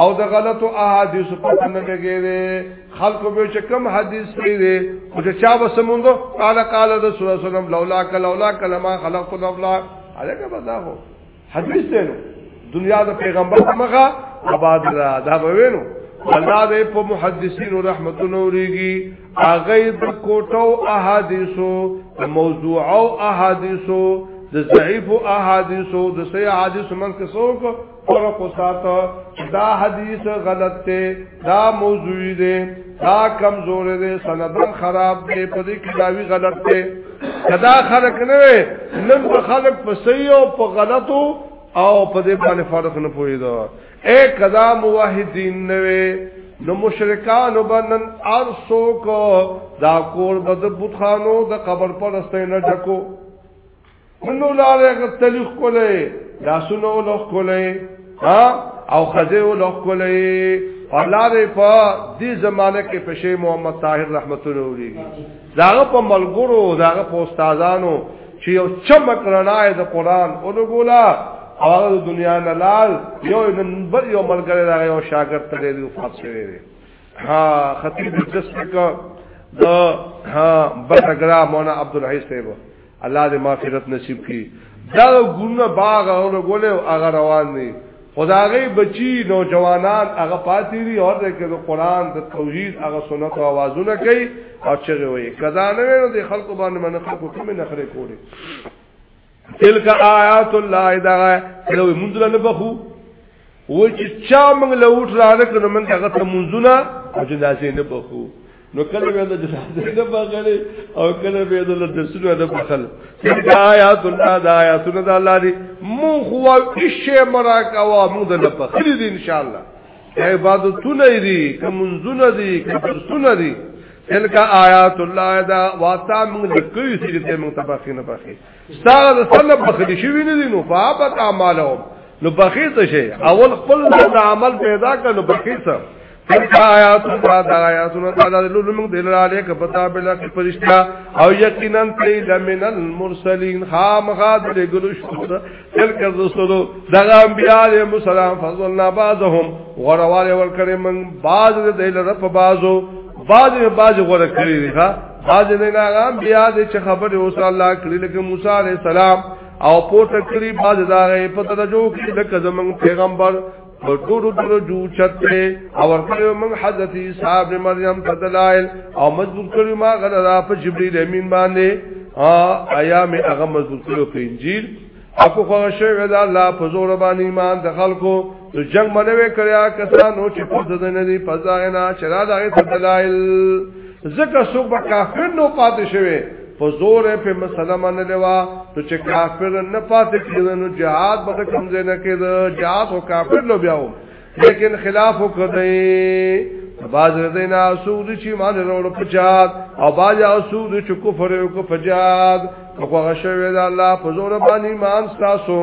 او د غلطو احادیث په تنه لګیږي خلق به چې کم حدیث پیری او چې چا وسموندو قال قال رسول الله صلی الله علیه وسلم لولا کلولا کلمہ خلق الافلا علیکه بدا هو حدیث دی نو دنیا د پیغمبر مخه آباد را دا وینو الله دې په محدثینو رحمت نوريږي اغه د کوټو احادیثو د موضوع او احادیثو د ضعیف احادیثو د صحیح احادیثو من کې څوک فرق ساته دا حدیث غلط ته دا موضوعی دی دا کمزور دی سندن خراب دی په دې کې داوی غلط ته کدا خلق نه نن په خلق په صحیح او په غلطو او په دې باندې فرق نه پوي دا اے کدا موحدین نه نو مشرکان وبنن ارسو کو دا کور بد بوت خانو د قبر پر استنه ډکو منو لاره غتلی خولې لاسونو لوخ خولې ها او خزه لوخ خولې فلاره په دې زمانه کې پښې محمد طاهر رحمت الله علیه داغه په ملګرو داغه په استادانو چې یو چمک رڼای د قران اونګولا او د دنیا نه لال یو نن بل یو ملګری راغی او شاګرد ته دی وفات شوی دی ها خطیب جسمه کا د ها بټګرا مونا عبد الحی صاحب الله دې مغفرت نصیب کړي دا ګونه باغ او ګونه هغه روان دي خدای بچي نوجوانان هغه پاتې دي او د قرآن د توحید هغه سنت او आवाजونه کوي او چغه وي کدا نه نو د خلکو باندې من خلکو کوم نه خره کوي تلک آیات الله دا لو منذر نه بخو وای چې چا موږ له وټ را نه کړو موږ هغه ته منځونه او جنازې نه بخو نو کله به د جنازې نه بغلې او کله به د درسونو نه بخل چې آیات الله د آیاتونو د الله دی مو خو هیڅ مراکا وا موږ د نه بخلې دي ان شاء الله عبادتونه دي کومزونه دي کومسونه دي تلک آیات الله دا واتا موږ د کوي چې موږ تبخینه بخې ستاره د سنه بخلی شوی نه دي نو فابت اعمالهم نو بخی څه شي اول خپل د عمل پیدا کړه نو بخی څه تلک آیات را دا آیاتونه تعالی لولو موږ دل را لیک پتا بلا کې فرشتہ او یقینا تی لمن المرسلین خامخا دې ګلو شو تلک الرسلو دغا انبیاء علیہ السلام فضلنا بعضهم غروالی ورکرم من بعض دیل رب بعضو بعض بعض غره کړی دی ها بعض نه هغه بیا د چې خبره اوس الله کړی لکه موسی علی السلام او پورته کړی بعض دا په درجو کې د کزمن پیغمبر په ټولو درجو چته او ورکړو موږ حضرت عیسی ابن مریم په دلایل او مضبوط کړو ما غلرا په جبرئیل امین باندې ا آیا می هغه مضبوط کړو په انجیل اكو خو شوی دا الله په زور باندې ایمان د خلکو د جنگ منوي کړیا کسانو چې په دې نه دي فزاینا چرا دغه دلایل زکه سو په کافر نو پاتې شوی په زور په مسله منلې وا ته چې کافر نه پاتې کېدل نو جهاد به کوم ځای نه کېده جهاد او کافر لو بیاو لیکن خلاف وکړي باز دینا سود چې مان وروړو په جهاد او باز سود چې کفر او کو په جهاد هغه شوی دا الله په زور باندې ایمان تاسو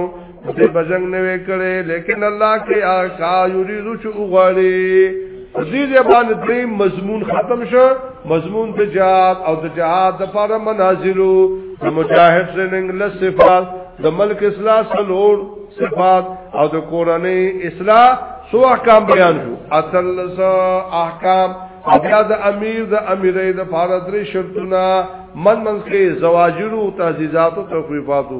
دې بجنګ نه وکړي لیکن الله کې آقا یرید چې وغړي دې دې باندې دې مضمون ختم شو مضمون د جهاد او د جهاد د لپاره منازلو د مجاهد څنګه له صفات د ملک اصلاح سلور صفات او د قرآني اصلاح سو احکام بیان شو اتلس احکام بیا د امیر د امیرې د فارد لري شرطونه من من کې زواجرو تعزیزات او تخفیفاتو